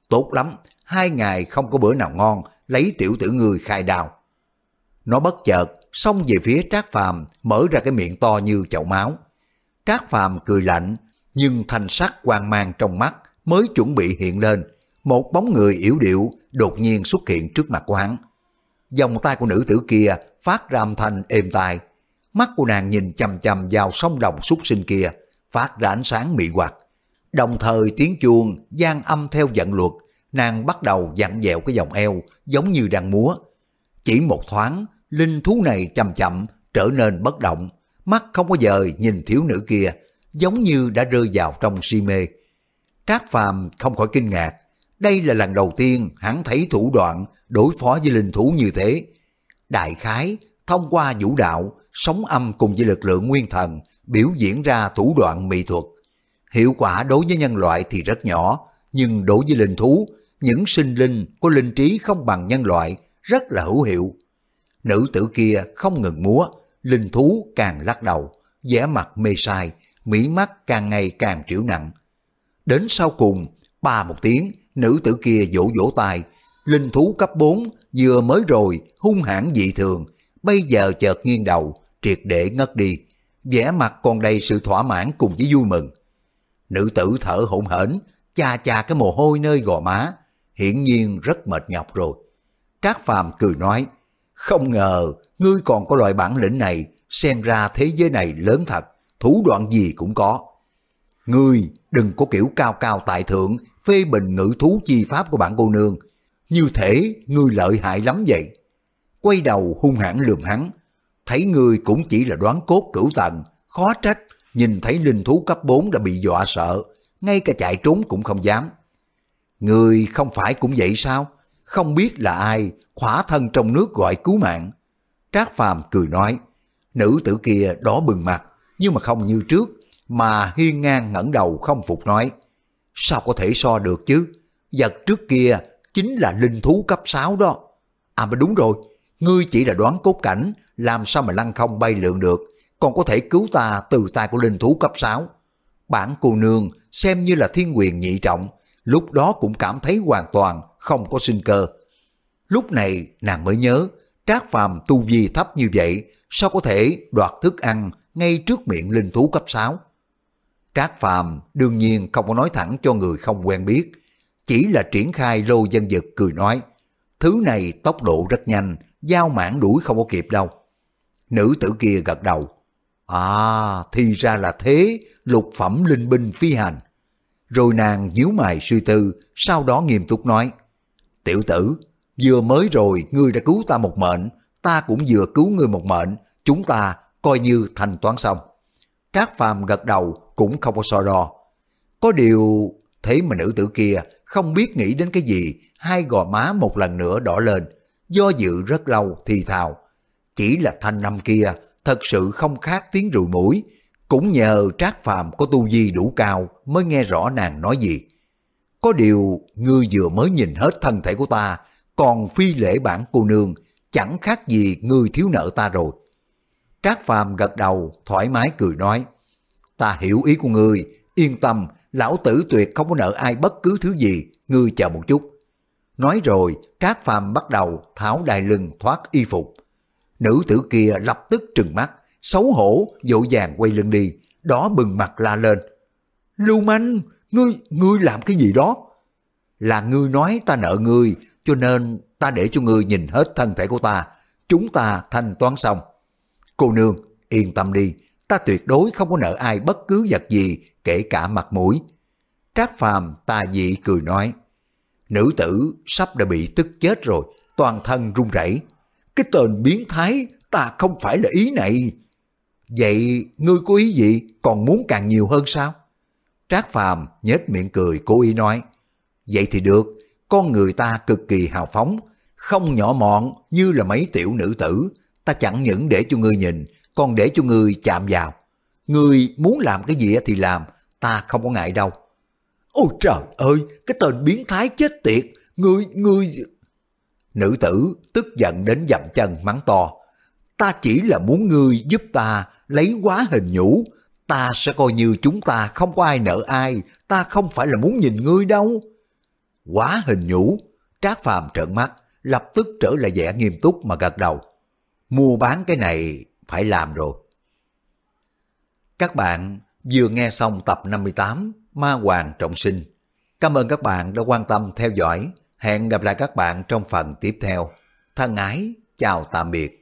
Tốt lắm, hai ngày không có bữa nào ngon, lấy tiểu tử người khai đào. Nó bất chợt, xông về phía Trác Phàm mở ra cái miệng to như chậu máu. Trác Phàm cười lạnh, nhưng thanh sắc hoang mang trong mắt mới chuẩn bị hiện lên. Một bóng người yếu điệu đột nhiên xuất hiện trước mặt của hắn. Dòng tay của nữ tử kia phát ra âm thanh êm tai. Mắt của nàng nhìn chằm chằm vào sông đồng súc sinh kia, phát ra ánh sáng mị hoặc. Đồng thời tiếng chuông gian âm theo giận luật, nàng bắt đầu dặn dẹo cái vòng eo giống như đang múa. Chỉ một thoáng, linh thú này chậm chậm trở nên bất động, mắt không có dời nhìn thiếu nữ kia, giống như đã rơi vào trong si mê. Trác Phàm không khỏi kinh ngạc, đây là lần đầu tiên hắn thấy thủ đoạn đối phó với linh thú như thế. Đại khái, thông qua vũ đạo, sống âm cùng với lực lượng nguyên thần, biểu diễn ra thủ đoạn mỹ thuật. Hiệu quả đối với nhân loại thì rất nhỏ, nhưng đối với linh thú, những sinh linh có linh trí không bằng nhân loại rất là hữu hiệu. Nữ tử kia không ngừng múa, linh thú càng lắc đầu, vẻ mặt mê sai, mỹ mắt càng ngày càng triểu nặng. Đến sau cùng, ba một tiếng, nữ tử kia vỗ vỗ tay, linh thú cấp 4 vừa mới rồi hung hãn dị thường, bây giờ chợt nghiêng đầu, triệt để ngất đi, vẻ mặt còn đầy sự thỏa mãn cùng với vui mừng. Nữ tử thở hổn hển, cha cha cái mồ hôi nơi gò má, hiển nhiên rất mệt nhọc rồi. Trác Phàm cười nói, không ngờ ngươi còn có loại bản lĩnh này, xem ra thế giới này lớn thật, thủ đoạn gì cũng có. Ngươi đừng có kiểu cao cao tại thượng, phê bình ngữ thú chi pháp của bản cô nương, như thể ngươi lợi hại lắm vậy. Quay đầu hung hãn lườm hắn, thấy ngươi cũng chỉ là đoán cốt cửu tầng, khó trách, nhìn thấy linh thú cấp 4 đã bị dọa sợ, ngay cả chạy trốn cũng không dám. Ngươi không phải cũng vậy sao? Không biết là ai, khỏa thân trong nước gọi cứu mạng. Trác Phàm cười nói, nữ tử kia đỏ bừng mặt, nhưng mà không như trước, mà hiên ngang ngẩng đầu không phục nói, sao có thể so được chứ? Vật trước kia chính là linh thú cấp 6 đó. À mà đúng rồi, ngươi chỉ là đoán cốt cảnh, làm sao mà lăng không bay lượn được, còn có thể cứu ta từ tay của linh thú cấp 6. Bản cô nương xem như là thiên quyền nhị trọng, lúc đó cũng cảm thấy hoàn toàn không có sinh cơ. Lúc này nàng mới nhớ, Trác Phàm tu vi thấp như vậy, sao có thể đoạt thức ăn ngay trước miệng linh thú cấp 6? Trác Phàm đương nhiên không có nói thẳng cho người không quen biết, chỉ là triển khai lô dân dực cười nói, thứ này tốc độ rất nhanh, giao mãn đuổi không có kịp đâu. Nữ tử kia gật đầu, à thì ra là thế, lục phẩm linh binh phi hành. Rồi nàng nhíu mày suy tư, sau đó nghiêm túc nói, tiểu tử, vừa mới rồi ngươi đã cứu ta một mệnh, ta cũng vừa cứu ngươi một mệnh, chúng ta coi như thanh toán xong. Trác Phàm gật đầu cũng không có so đo. Có điều thế mà nữ tử kia không biết nghĩ đến cái gì, hai gò má một lần nữa đỏ lên, do dự rất lâu thì thào. Chỉ là thanh năm kia thật sự không khác tiếng rùi mũi, cũng nhờ Trác Phàm có tu vi đủ cao mới nghe rõ nàng nói gì. Có điều ngươi vừa mới nhìn hết thân thể của ta, còn phi lễ bản cô nương, chẳng khác gì ngươi thiếu nợ ta rồi. Trác Phàm gật đầu, thoải mái cười nói, ta hiểu ý của ngươi, yên tâm, lão tử tuyệt không có nợ ai bất cứ thứ gì, ngươi chờ một chút. Nói rồi, Trác Phàm bắt đầu tháo đai lưng thoát y phục. Nữ tử kia lập tức trừng mắt, xấu hổ, dỗ dàng quay lưng đi, đó bừng mặt la lên. Lưu manh, ngươi, ngươi làm cái gì đó? Là ngươi nói ta nợ ngươi, cho nên ta để cho ngươi nhìn hết thân thể của ta, chúng ta thanh toán xong. Cô nương, yên tâm đi, ta tuyệt đối không có nợ ai bất cứ vật gì, kể cả mặt mũi. Trác Phàm ta dị cười nói, nữ tử sắp đã bị tức chết rồi, toàn thân run rẩy. Cái tên biến thái, ta không phải là ý này. Vậy ngươi có ý gì, còn muốn càng nhiều hơn sao? Trác Phàm nhếch miệng cười cố ý nói, vậy thì được, con người ta cực kỳ hào phóng, không nhỏ mọn như là mấy tiểu nữ tử, ta chẳng những để cho ngươi nhìn, còn để cho ngươi chạm vào. Ngươi muốn làm cái gì thì làm, ta không có ngại đâu. Ôi trời ơi, cái tên biến thái chết tiệt, ngươi, ngươi... Nữ tử tức giận đến dậm chân mắng to. Ta chỉ là muốn ngươi giúp ta lấy quá hình nhũ, ta sẽ coi như chúng ta không có ai nợ ai, ta không phải là muốn nhìn ngươi đâu. Quá hình nhũ, Trác Phàm trợn mắt, lập tức trở lại vẻ nghiêm túc mà gật đầu. Mua bán cái này phải làm rồi. Các bạn vừa nghe xong tập 58 Ma Hoàng Trọng Sinh. Cảm ơn các bạn đã quan tâm theo dõi. Hẹn gặp lại các bạn trong phần tiếp theo. Thân ái, chào tạm biệt.